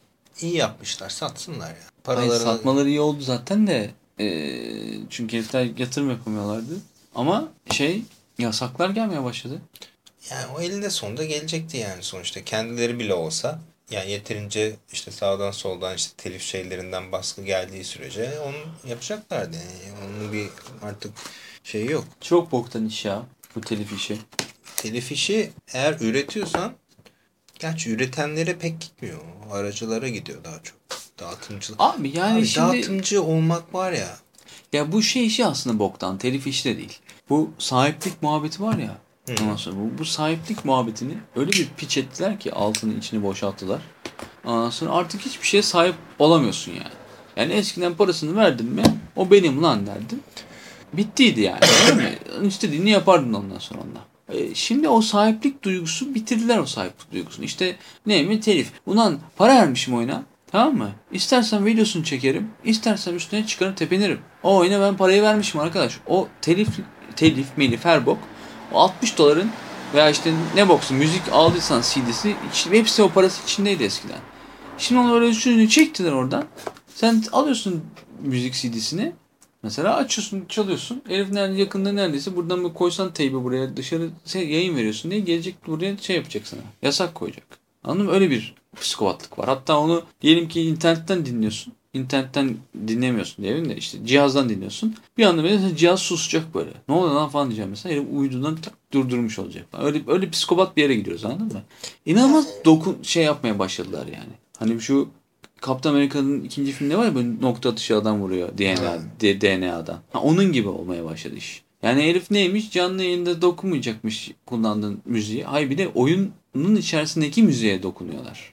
iyi yapmışlar. Satsınlar ya. Hayır, Paraları satmaları iyi oldu zaten de. Ee, çünkü herifler yatırım yapamıyorlardı. Ama şey yasaklar gelmeye başladı. yani o elinde sonunda gelecekti yani sonuçta. Kendileri bile olsa yani yeterince işte sağdan soldan işte telif şeylerinden baskı geldiği sürece onu yapacaklardı. Yani onun bir artık şey yok. Çok boktan iş ya. Bu telif işi. Telif işi eğer üretiyorsan gerçi üretenlere pek gitmiyor. Aracılara gidiyor daha çok. Dağıtımcılık. Abi yani Abi şimdi dağıtımcı olmak var ya. ya bu şey işi aslında boktan. Telif işi de değil. Bu sahiplik muhabbeti var ya. Ondan sonra bu, bu sahiplik muhabbetini öyle bir piç ettiler ki altının içini boşalttılar. Ondan sonra artık hiçbir şeye sahip olamıyorsun yani. Yani eskiden parasını verdin mi o benim lan derdin. Bittiydi yani. Değil mi? İstediğini yapardın ondan sonra ondan. E, Şimdi o sahiplik duygusu bitirdiler o sahiplik duygusunu. İşte ne mi telif. Ulan para vermişim oyuna. Tamam mı? İstersen videosunu çekerim. istersen üstüne çıkarım tepinirim. O oyuna ben parayı vermişim arkadaş. O telif, telif, melif, her bok. O 60 doların veya işte ne boksun müzik aldıysan CD'si hepsi o parası içindeydi eskiden. Şimdi öyle üstünü çektiler oradan. Sen alıyorsun müzik CD'sini. Mesela açıyorsun, çalıyorsun. Herif nerede yakında neredeyse buradan bir koysan teybi buraya dışarı şey, yayın veriyorsun diye gelecek buraya şey yapacak sana. Yasak koyacak. Anladın mı? Öyle bir psikopatlık var. Hatta onu diyelim ki internetten dinliyorsun. İnternetten dinlemiyorsun diyelim de işte cihazdan dinliyorsun. Bir anda böyle cihaz susacak böyle. Ne oluyor lan falan diyeceğim mesela. Herif uydudan tak durdurmuş olacak. Öyle öyle psikopat bir yere gidiyoruz anladın mı? İnanılmaz dokun şey yapmaya başladılar yani. Hani şu Kaptan Amerika'nın ikinci filminde var ya böyle nokta atışı adam vuruyor DNA, D- DNA'dan. Ha, onun gibi olmaya başladı iş. Yani herif neymiş? Canlı yayında dokunmayacakmış kullandığın müziği. Hayır bir de oyunun içerisindeki müziğe dokunuyorlar.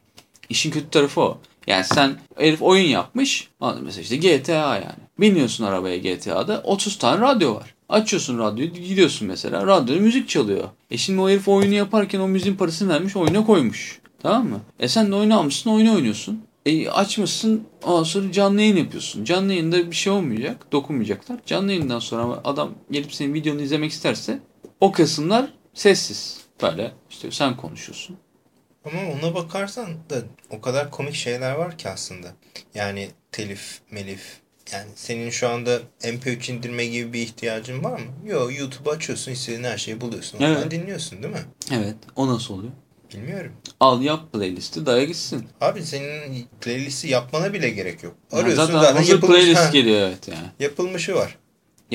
İşin kötü tarafı o. Yani sen herif oyun yapmış. Mesela işte GTA yani. Biniyorsun arabaya GTA'da 30 tane radyo var. Açıyorsun radyoyu gidiyorsun mesela. Radyoda müzik çalıyor. E şimdi o herif oyunu yaparken o müziğin parasını vermiş oyuna koymuş. Tamam mı? E sen de oyunu almışsın oyunu oynuyorsun. E açmışsın ondan sonra canlı yayın yapıyorsun. Canlı yayında bir şey olmayacak. Dokunmayacaklar. Canlı yayından sonra adam gelip senin videonu izlemek isterse o kısımlar sessiz. Böyle işte sen konuşuyorsun. Ama ona bakarsan da o kadar komik şeyler var ki aslında. Yani telif, melif. Yani senin şu anda MP3 indirme gibi bir ihtiyacın var mı? Yok YouTube açıyorsun istediğin her şeyi buluyorsun. Ondan Evet. dinliyorsun değil mi? Evet o nasıl oluyor? Bilmiyorum. Al yap playlisti daya gitsin. Abi senin playlisti yapmana bile gerek yok. Yani Arıyorsun zaten, zaten, hazır yapılmış, playlist ha, geliyor evet yani. yapılmışı var.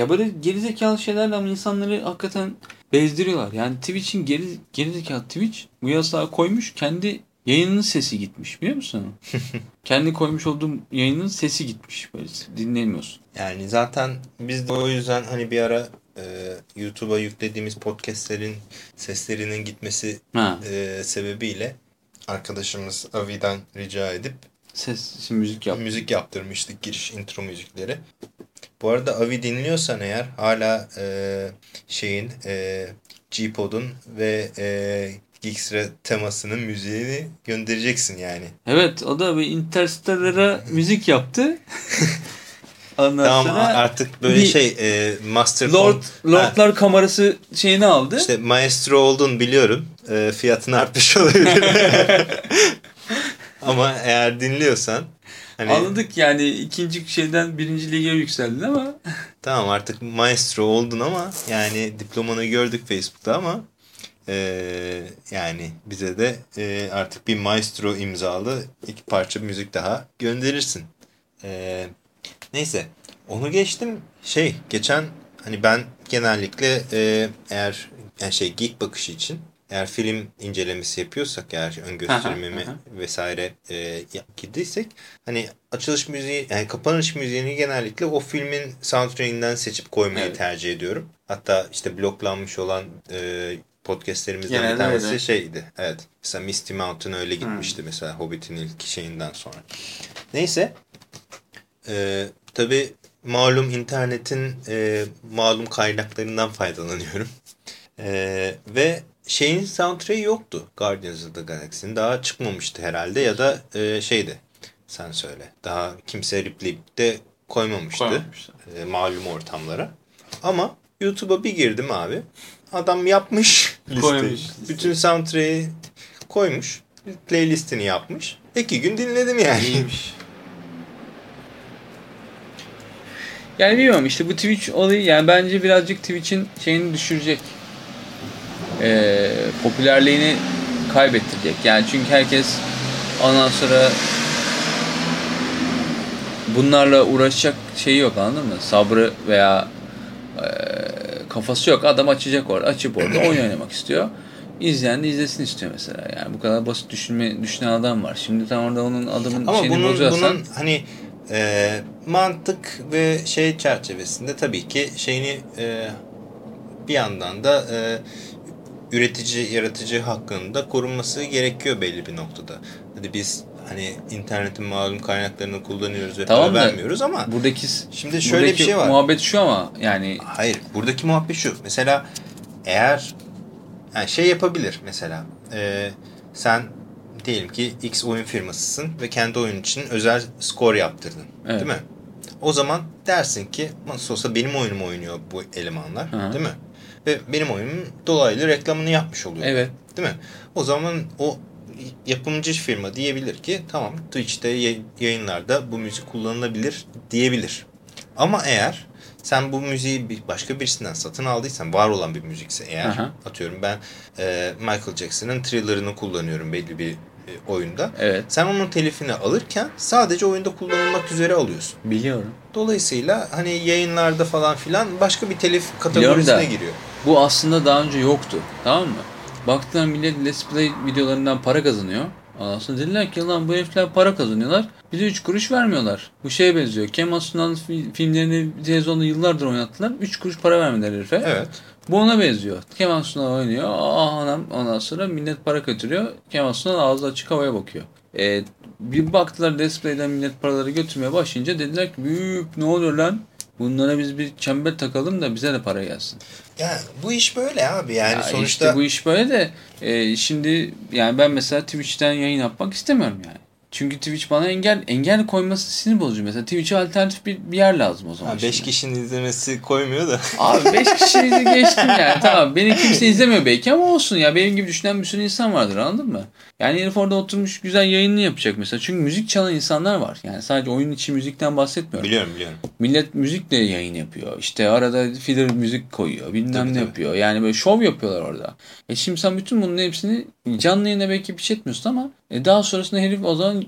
Ya böyle gerizekalı şeylerle ama insanları hakikaten bezdiriyorlar. Yani Twitch'in geri, gerizekalı Twitch bu yasağı koymuş kendi yayınının sesi gitmiş biliyor musun? kendi koymuş olduğum yayının sesi gitmiş. Böyle dinlemiyorsun. Yani zaten biz de o yüzden hani bir ara e, YouTube'a yüklediğimiz podcastlerin seslerinin gitmesi Ha, e, sebebiyle arkadaşımız Avi'den rica edip ses, müzik yap. müzik yaptırmıştık giriş intro müzikleri. Bu arada Avi dinliyorsan eğer hala e, şeyin e, G-Pod'un ve e, Geekstra temasının müziğini göndereceksin yani. Evet o da bir Interstellar'a müzik yaptı. Ondan Tamam sonra artık böyle şey e, Master Lord, Lordlar kamerası şeyini aldı. İşte maestro olduğunu biliyorum. E, fiyatını artmış olabilir. Ama eğer dinliyorsan hani Anladık yani ikinci şeyden birinci lige yükseldin ama tamam artık maestro oldun ama yani diplomanı gördük Facebook'ta ama e, yani bize de e, artık bir maestro imzalı iki parça müzik daha gönderirsin. E, neyse onu geçtim. Şey geçen hani ben genellikle e, eğer yani şey geek bakışı için eğer film incelemesi yapıyorsak eğer ön gösterimimi vesaire e, gittiysek hani açılış müziği yani kapanış müziğini genellikle o filmin soundtrack'inden seçip koymayı Evet. tercih ediyorum. Hatta işte bloklanmış olan e, podcastlerimizden Genelde bir tanesi öyle. şeydi. Evet. Mesela Misty Mountain öyle gitmişti mesela Hobbit'in ilk şeyinden sonra. Neyse. E, tabii malum internetin e, malum kaynaklarından faydalanıyorum. E, ve şeyin soundtrack'i yoktu Guardians of the Galaxy'nin. Daha çıkmamıştı herhalde ya da e, şeydi sen söyle. Daha kimse repleyip de koymamıştı. Koymamışlar. e, malum ortamlara. Ama YouTube'a bir girdim abi. Adam yapmış listeyi. Koymuş listeyi. Bütün soundtrack'i koymuş. Playlistini yapmış. İki gün dinledim yani. İyiymiş. Yani bilmiyorum işte bu Twitch olayı yani bence birazcık Twitch'in şeyini düşürecek. Ee, popülerliğini kaybettirecek. Yani çünkü herkes ondan sonra bunlarla uğraşacak şeyi yok anladın mı? Sabrı veya e, kafası yok. Adam açacak orada. Açıp orada oyun oynamak istiyor. İzleyen de izlesin istiyor mesela. Yani bu kadar basit düşünme düşünen adam var. Şimdi tam orada onun adamın Ama şeyini bunun, bozuyorsan bunun hani e, mantık ve şey çerçevesinde tabii ki şeyini e, bir yandan da e, üretici, yaratıcı hakkında korunması gerekiyor belli bir noktada. Hadi biz hani internetin malum kaynaklarını kullanıyoruz ve Tamam para da- vermiyoruz ama buradaki şimdi şöyle buradaki bir şey var. muhabbet şu ama yani Hayır. Buradaki muhabbet şu. Mesela eğer yani şey yapabilir mesela. e, sen diyelim ki X oyun firmasısın ve kendi oyun için özel skor yaptırdın. Evet. Değil mi? O zaman dersin ki nasıl olsa benim oyunumu oynuyor bu elemanlar. Hı. Değil mi? Ve benim oyunum dolaylı reklamını yapmış oluyor. evet Değil mi? O zaman o yapımcı firma diyebilir ki tamam Twitch'te yay- yayınlarda bu müzik kullanılabilir diyebilir. Ama eğer sen bu müziği başka birisinden satın aldıysan var olan bir müzikse eğer Aha. atıyorum ben e, Michael Jackson'ın Thriller'ını kullanıyorum belli bir oyunda. evet Sen onun telifini alırken sadece oyunda kullanılmak üzere alıyorsun. biliyorum. Dolayısıyla hani yayınlarda falan filan başka bir telif Biliyorum da- kategorisine giriyor. Bu aslında daha önce yoktu. Tamam mı? Baktılar millet Let's Play videolarından para kazanıyor. Sonra dediler ki lan bu herifler para kazanıyorlar. Bize 3 kuruş vermiyorlar. Bu şeye benziyor. Kemal Sunal fi- filmlerini televizyonda yıllardır oynattılar. 3 kuruş para vermediler herife. Evet. Bu ona benziyor. Kemal Sunal oynuyor. Aa anam ondan sonra millet para götürüyor. Kemal Sunal ağzı açık havaya bakıyor. E, bir baktılar display'den millet paraları götürmeye başlayınca dediler ki büyük ne oluyor lan? Bunlara biz bir çember takalım da bize de para gelsin. Ya bu iş böyle abi yani Ya sonuçta işte bu iş böyle de e, şimdi yani ben mesela Twitch'ten yayın yapmak istemiyorum yani. Çünkü Twitch bana engel engel koyması sinir bozucu. Mesela Twitch'e alternatif bir, bir yer lazım o zaman. 5 şimdi. kişinin izlemesi koymuyor da. Abi 5 kişiyi geçtim yani tamam. Beni kimse izlemiyor belki ama olsun ya. Benim gibi düşünen bir sürü insan vardır anladın mı? Yani herif orada oturmuş güzel yayınını yapacak mesela. Çünkü müzik çalan insanlar var. Yani sadece oyun içi müzikten bahsetmiyorum. biliyorum biliyorum. Millet müzikle yayın yapıyor. İşte arada filler müzik koyuyor. Bilmem Tabii, ne tabii. yapıyor. Yani böyle şov yapıyorlar orada. E şimdi sen bütün bunun hepsini canlı yayında belki bir şey etmiyorsun ama e daha sonrasında herif o zaman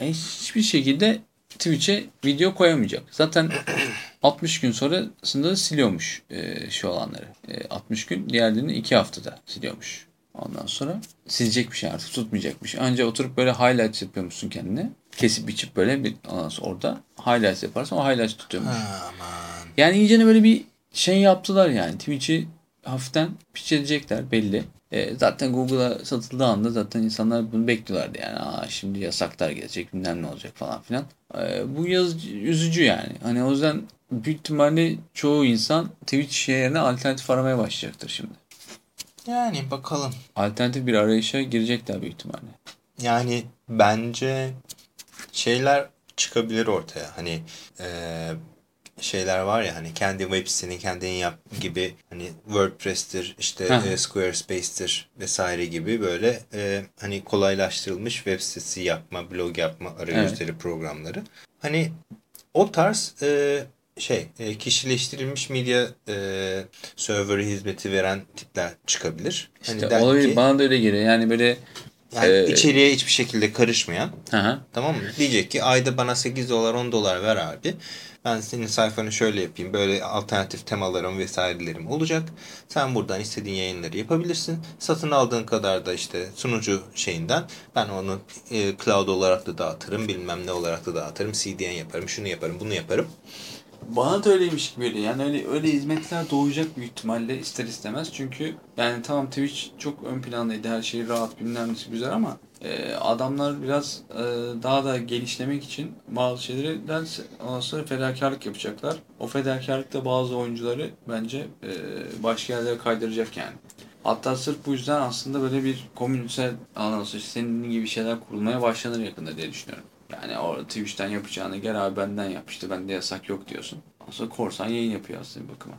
e, hiçbir şekilde Twitch'e video koyamayacak. Zaten 60 gün sonrasında siliyormuş e, şu olanları. E, 60 gün diğerlerini 2 haftada siliyormuş. Ondan sonra silecek bir şey artık tutmayacakmış. Anca oturup böyle highlights yapıyormuşsun kendine. Kesip biçip böyle bir ondan sonra orada highlights yaparsan o highlights tutuyormuş. Aman. Yani iyicene böyle bir şey yaptılar yani. Twitch'i hafiften piç edecekler belli. E, zaten Google'a satıldığı anda zaten insanlar bunu bekliyorlardı yani. Aa, şimdi yasaklar gelecek bilmem ne olacak falan filan. E, bu yaz, üzücü yani. Hani o yüzden büyük ihtimalle çoğu insan Twitch yerine alternatif aramaya başlayacaktır şimdi. Yani bakalım. Alternatif bir arayışa girecekler büyük ihtimalle. Yani bence şeyler çıkabilir ortaya. Hani eee, şeyler var ya hani kendi web siteni kendin yap gibi hani WordPress'tir işte e, Squarespace'tir vesaire gibi böyle e, hani kolaylaştırılmış web sitesi yapma, blog yapma arayüzleri programları. Hani o tarz e, şey e, kişileştirilmiş medya e, server hizmeti veren tipler çıkabilir. Hani İşte der olabilir. ki, Bana da öyle geliyor. Yani böyle yani e, içeriye hiçbir şekilde karışmayan hı. Tamam mı? Diyecek ki ayda bana 8 dolar 10 dolar ver abi. Ben senin sayfanı şöyle yapayım. Böyle alternatif temalarım vesairelerim olacak. Sen buradan istediğin yayınları yapabilirsin. Satın aldığın kadar da işte sunucu şeyinden ben onu e, cloud olarak da dağıtırım. Bilmem ne olarak da dağıtırım. CDN yaparım. Şunu yaparım. Bunu yaparım. Bana da öyleymiş gibi geliyor. Yani öyle öyle hizmetler doğacak büyük ihtimalle ister istemez. Çünkü yani tamam Twitch çok ön plandaydı. Her şey rahat bilmem güzel ama e, adamlar biraz e, daha da genişlemek için bazı şeylerden ondan sonra fedakarlık yapacaklar. O fedakarlıkta bazı oyuncuları bence e, başka yerlere kaydıracak yani. Hatta sırf bu yüzden aslında böyle bir komünsel anlamda işte senin gibi şeyler kurulmaya başlanır yakında diye düşünüyorum. Yani o Twitch'ten yapacağını gel abi benden yap işte bende yasak yok diyorsun. Sonra korsan yayın yapıyor aslında bir bakıma.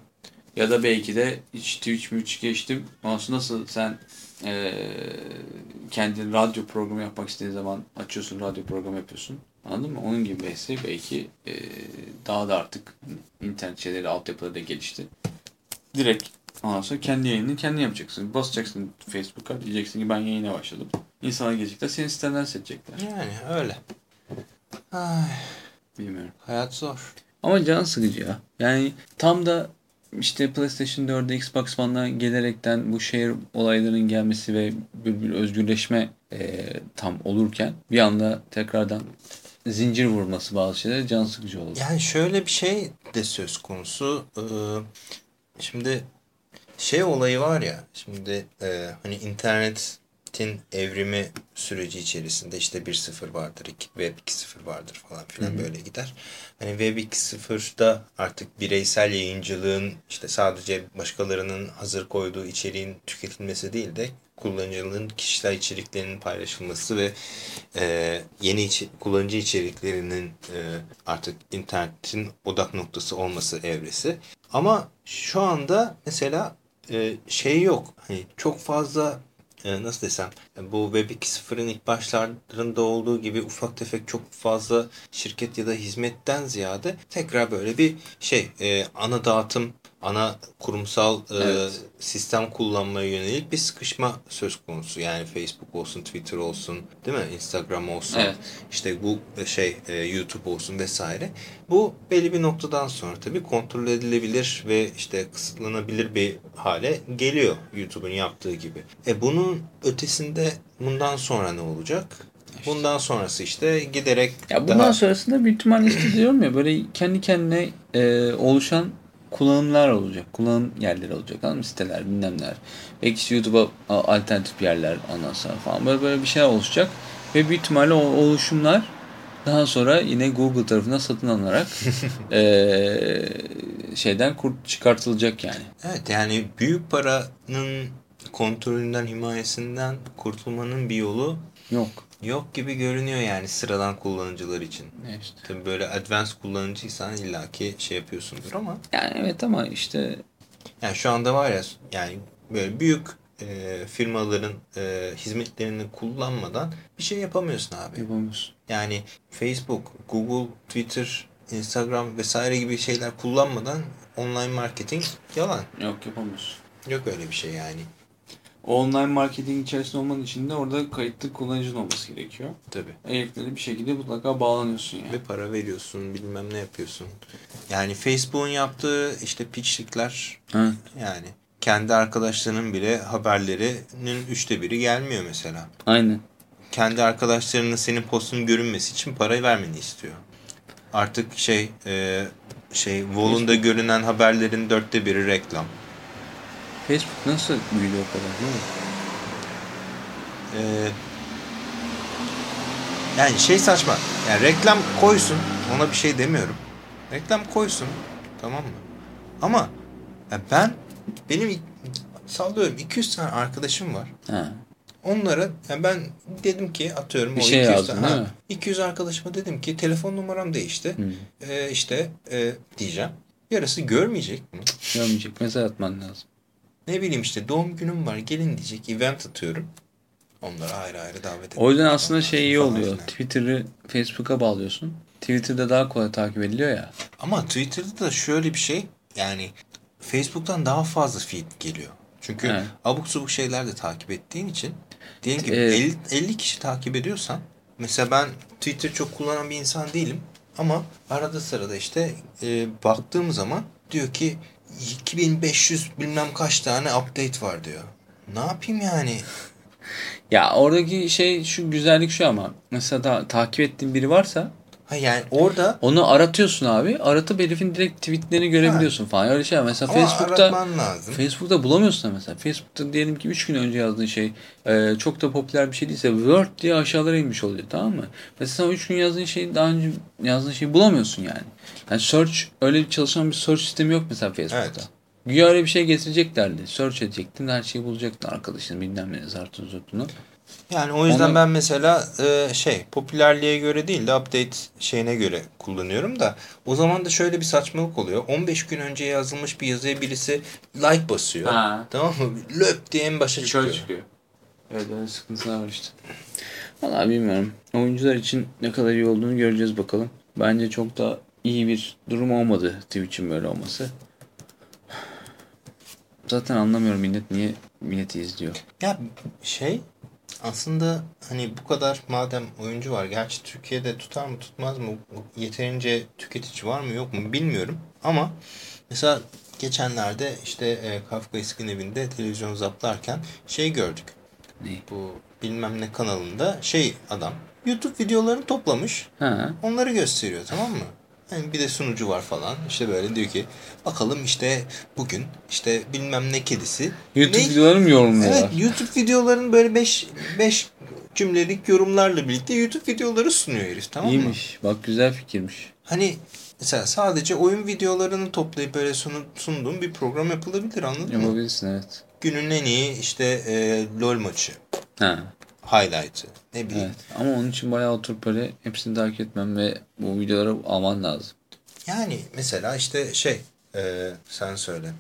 Ya da belki de hiç Twitch Twitch geçtim. Ondan nasıl sen eee kendi radyo programı yapmak istediğin zaman açıyorsun radyo programı yapıyorsun. Anladın mı? Onun gibi belki, belki eee, daha da artık internet şeyleri altyapıları da gelişti. Direkt ondan sonra kendi yayınını kendi yapacaksın. Basacaksın Facebook'a diyeceksin ki ben yayına başladım. İnsanlar gelecekler senin sitenden seçecekler. Yani öyle. Ay, Bilmiyorum. hayat zor. Ama can sıkıcı ya. Yani tam da işte PlayStation 4'e Xbox One'a gelerekten bu share olaylarının gelmesi ve bir, bir özgürleşme eee, tam olurken bir anda tekrardan zincir vurması bazı şeyler can sıkıcı oldu. Yani şöyle bir şey de söz konusu. Ee, şimdi şey olayı var ya. Şimdi e, hani internetin evrimi süreci içerisinde işte 1.0 vardır, iki- Web 2.0 vardır falan filan böyle gider. Hani Web 2.0'da artık bireysel yayıncılığın işte sadece başkalarının hazır koyduğu içeriğin tüketilmesi değil de kullanıcının kişisel içeriklerinin paylaşılması ve e, yeni içi- kullanıcı içeriklerinin e, artık internetin odak noktası olması evresi. Ama şu anda mesela e, şey yok. Hani çok fazla nasıl desem e, bu Web 2.0'ın ilk başlarında olduğu gibi ufak tefek çok fazla şirket ya da hizmetten ziyade tekrar böyle bir şey e, ana dağıtım ana kurumsal e, Evet. sistem kullanmaya yönelik bir sıkışma söz konusu. Yani Facebook olsun, Twitter olsun, değil mi? Instagram olsun. Evet. İşte bu şey e, YouTube olsun vesaire. Bu belli bir noktadan sonra tabii kontrol edilebilir ve işte kısıtlanabilir bir hale geliyor YouTube'un yaptığı gibi. E bunun ötesinde bundan sonra ne olacak? Bundan sonrası işte giderek Ya bundan daha sonrasında büyük ihtimalle işte diyorum ya böyle kendi kendine e, oluşan kullanımlar olacak. Kullanım yerleri olacak. Anladın mı? Siteler bilmem neler. Belki işte YouTube'a alternatif yerler ondan sonra falan. Böyle böyle bir şeyler oluşacak. Ve büyük ihtimalle o oluşumlar daha sonra yine Google tarafından satın alınarak e, şeyden kurt çıkartılacak yani. Evet yani büyük paranın kontrolünden, himayesinden kurtulmanın bir yolu Yok. Yok gibi görünüyor yani sıradan kullanıcılar için. Ne işte. Tabii böyle advanced kullanıcıysan illaki şey yapıyorsundur ama Yani evet ama işte yani şu anda var ya yani böyle büyük e, firmaların e, hizmetlerini kullanmadan bir şey yapamıyorsun abi. yapamıyorsun. Yani Facebook, Google, Twitter, Instagram vesaire gibi şeyler kullanmadan online marketing yalan. Yok yapamıyorsun. Yok öyle bir şey yani. Online marketing içerisinde olman için de orada kayıtlı kullanıcın olması gerekiyor. Tabii. Elektrikli bir şekilde mutlaka bağlanıyorsun yani. Ve para veriyorsun bilmem ne yapıyorsun. Yani Facebook'un yaptığı işte pitchlikler Evet. yani kendi arkadaşlarının bile haberlerinin üçte biri gelmiyor mesela. Aynen. Kendi arkadaşlarının senin postun görünmesi için para vermeni istiyor. Artık şey e, şey Wall'unda görünen haberlerin dörtte biri reklam. Facebook nasıl büyüdü o kadar değil mi? Ee, yani şey saçma. Yani reklam koysun. Ona bir şey demiyorum. Reklam koysun. Tamam mı? Ama ya ben benim sallıyorum 200 tane arkadaşım var. Ha. Onlara yani ben dedim ki atıyorum Bir o şey 200 yazdın, tane, değil ha, mi? 200 arkadaşıma dedim ki telefon numaram değişti. Hı. Ee, işte e, diyeceğim. Yarısı görmeyecek bunu. Görmeyecek. Mesaj atman lazım. Ne bileyim işte doğum günüm var gelin diyecek. Event atıyorum. Onları ayrı ayrı davet ediyorum. O yüzden aslında şey iyi oluyor. Twitter'ı Facebook'a bağlıyorsun. Twitter'da daha kolay takip ediliyor ya. Ama Twitter'da da şöyle bir şey yani Facebook'tan daha fazla feed geliyor. Çünkü Evet. abuk subuk şeyler de takip ettiğin için diyelim ki Evet. 50, 50 kişi takip ediyorsan mesela ben Twitter çok kullanan bir insan değilim ama arada sırada işte e, baktığım zaman diyor ki 2500 bilmem kaç tane update var diyor. Ne yapayım yani? Ya oradaki şey şu güzellik şu ama mesela da, takip ettiğin biri varsa Ha yani orada onu aratıyorsun abi. Aratıp herifin direkt tweetlerini görebiliyorsun falan. Öyle şey. Mesela ama Facebook'ta lazım. Facebook'ta bulamıyorsun mesela. Facebook'ta diyelim ki 3 gün önce yazdığın şey e, çok da popüler bir şey değilse Word diye aşağılara inmiş oluyor tamam mı? Mesela sen 3 gün yazdığın şeyi daha önce yazdığın şeyi bulamıyorsun yani. Yani search öyle bir çalışan bir search sistemi yok mesela Facebook'ta. Evet. Güya öyle bir şey getireceklerdi. Search edecektin her şeyi bulacaktın arkadaşın bilmem ne zartın zurtunu. Yani o yüzden Onu- ben mesela e, şey popülerliğe göre değil de update şeyine göre kullanıyorum da o zaman da şöyle bir saçmalık oluyor. 15 gün önce yazılmış bir yazıya birisi like basıyor. Ha. Tamam mı? Löp diye en başa çıkıyor. Şöyle çıkıyor. Evet öyle sıkıntılar var işte. Valla bilmiyorum. Oyuncular için ne kadar iyi olduğunu göreceğiz bakalım. Bence çok da iyi bir durum olmadı Twitch'in böyle olması. Zaten anlamıyorum millet niye milleti izliyor. Ya şey aslında hani bu kadar madem oyuncu var. Gerçi Türkiye'de tutar mı tutmaz mı? Yeterince tüketici var mı yok mu bilmiyorum. Ama mesela geçenlerde işte e, Kafka Eski'nin evinde televizyon zaplarken şey gördük. Ne? Bu bilmem ne kanalında şey adam YouTube videolarını toplamış. Ha. Onları gösteriyor tamam mı? Hani bir de sunucu var falan. İşte böyle diyor ki bakalım işte bugün işte bilmem ne kedisi. YouTube ne- videoları mı yorumluyorlar? Evet YouTube videoların böyle 5 5 cümlelik yorumlarla birlikte YouTube videoları sunuyor herif tamam mı? İyiymiş. Bak güzel fikirmiş. Hani mesela sadece oyun videolarını toplayıp böyle sunduğum bir program yapılabilir anladın mı? Yapabilirsin evet. Günün en iyi işte e, LoL maçı, Ha. Highlight'ı ne bileyim. Evet. Ama onun için bayağı oturup böyle hepsini takip etmem ve bu videoları alman lazım. Yani mesela işte şey e, sen söyle.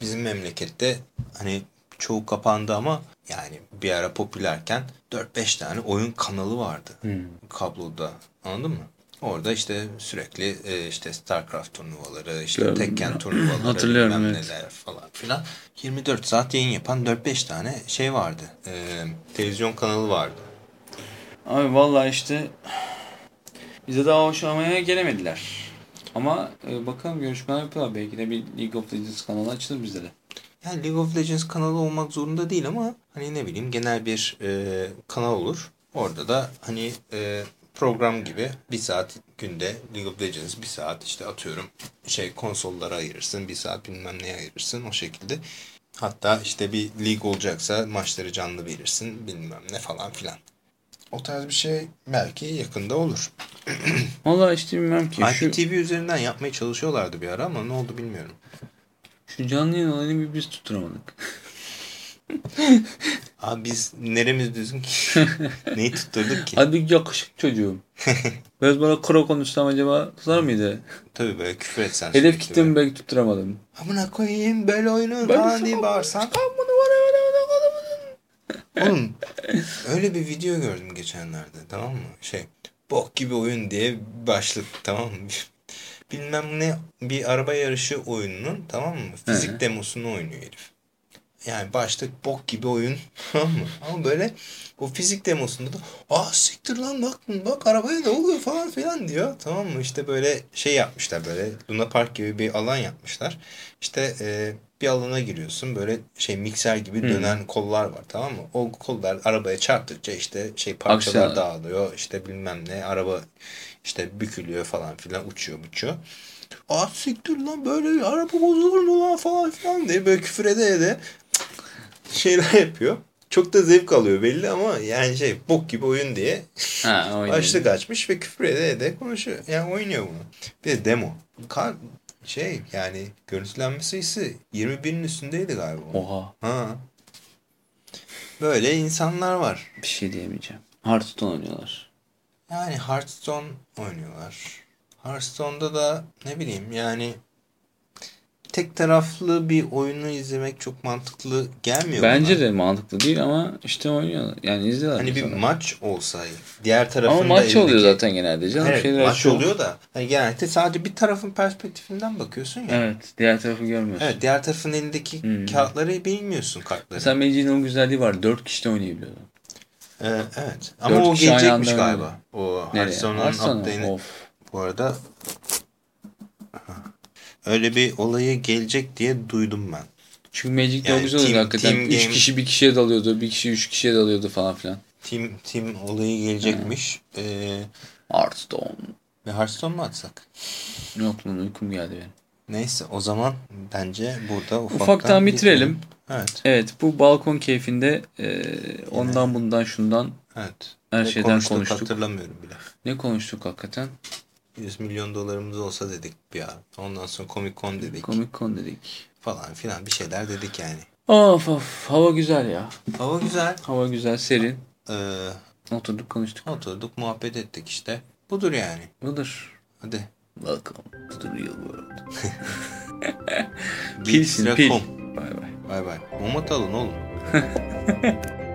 Bizim memlekette hani çoğu kapandı ama yani bir ara popülerken 4-5 tane oyun kanalı vardı. Kabloda anladın mı? Orada işte sürekli e, işte StarCraft turnuvaları, işte Gördüm. Tekken turnuvaları, Hatırlıyorum, evet. neler falan filan. 24 saat yayın yapan 4-5 tane şey vardı. E, televizyon kanalı vardı. Abi vallahi işte bize daha hoşlanmaya gelemediler. Ama e, bakalım görüşmeler yapıyorlar. Belki de bir League of Legends kanalı açılır bizde de. Yani League of Legends kanalı olmak zorunda değil ama hani ne bileyim genel bir e, kanal olur. Orada da hani e, program gibi bir saat günde League of Legends bir saat işte atıyorum şey konsollara ayırırsın bir saat bilmem neye ayırırsın o şekilde. Hatta işte bir lig olacaksa maçları canlı verirsin bilmem ne falan filan. O tarz bir şey belki yakında olur. Vallahi işte bilmem ki. Şu, IPTV üzerinden yapmaya çalışıyorlardı bir ara ama ne oldu bilmiyorum. şu canlı yayın olayını bir biz tutturamadık. Abi biz neremiz düzgün ki? Neyi tutturduk ki? Bir yakışık çocuğum. Biraz böyle kro konuşsam acaba tutar mıydı? Tabii böyle küfür etsen. Hedef kitlemi belki tutturamadım. Amına koyayım böyle oyunu falan diye bağırsan. Oğlum öyle bir video gördüm geçenlerde tamam mı? Şey bok gibi oyun diye başlık tamam mı? Bilmem ne bir araba yarışı oyununun tamam mı? Fizik demosunu oynuyor herif. Yani başlık bok gibi oyun tamam mı? Ama böyle o fizik demosunda da ah siktir lan bak bak arabaya ne oluyor falan filan diyor. Tamam mı? İşte böyle şey yapmışlar böyle Luna Park gibi bir alan yapmışlar. İşte e, bir alana giriyorsun böyle şey mikser gibi Hmm. dönen kollar var tamam mı? O kollar arabaya çarptıkça işte şey parçalar Aksiyon. dağılıyor işte bilmem ne araba işte bükülüyor falan filan uçuyor uçuyor. Ah siktir lan böyle araba bozulur mu lan falan filan diye böyle küfür ede ede şeyler yapıyor. Çok da zevk alıyor belli ama yani şey bok gibi oyun diye Ha başlık açmış ve küfür ede ede konuşuyor. Yani oynuyor bunu. Bir de demo. Kar şey yani görüntülenme sayısı 21'in üstündeydi galiba. Oha. Ha. Böyle insanlar var. Bir şey diyemeyeceğim. Hearthstone oynuyorlar. Yani Hearthstone oynuyorlar. Hearthstone'da da ne bileyim yani tek taraflı bir oyunu izlemek çok mantıklı gelmiyor Bence bana. de mantıklı değil ama işte oynuyorlar. Yani izliyorlar. Hani bir insanlar. maç olsa diğer tarafında Ama maç oluyor zaten genelde canım. Evet Şeyler maç çok- oluyor da hani genelde sadece bir tarafın perspektifinden bakıyorsun ya. Evet. Diğer tarafı görmüyorsun. Evet diğer tarafın elindeki Hmm. kağıtları bilmiyorsun kartları. Mesela Magic'in o güzelliği var. Dört kişi de oynayabiliyordu. Ee, evet ama Dört o gelecekmiş galiba. O Nereye? Hearthstone'un update'ini. Bu arada öyle bir olayı gelecek diye duydum ben. Çünkü Magic'de Yani o güzel oluyordu hakikaten. team Üç game- kişi bir kişiye dalıyordu. Bir kişi üç kişiye dalıyordu falan filan. Team Team olayı gelecekmiş. Ee, Hearthstone. ve Hearthstone mu atsak? Yok lan uykum geldi benim. Neyse o zaman bence burada ufaktan, Ufaktan bitirelim. Evet. Evet bu balkon keyfinde e, ondan bundan şundan Evet. Her Ne şeyden konuştuk, konuştuk. hatırlamıyorum bile. ne konuştuk hakikaten? 100 milyon dolarımız olsa dedik bir ara. Ondan sonra Comic Con dedik Comic Con dedik. falan filan bir şeyler dedik yani. Of of hava güzel ya. Hava güzel. Hava güzel serin. Ee, Oturduk konuştuk. oturduk muhabbet ettik işte. Budur yani. Budur. Hadi. Welcome to the real world. Pilsin pil. Bay Bay bay. bay. Mamat alın oğlum.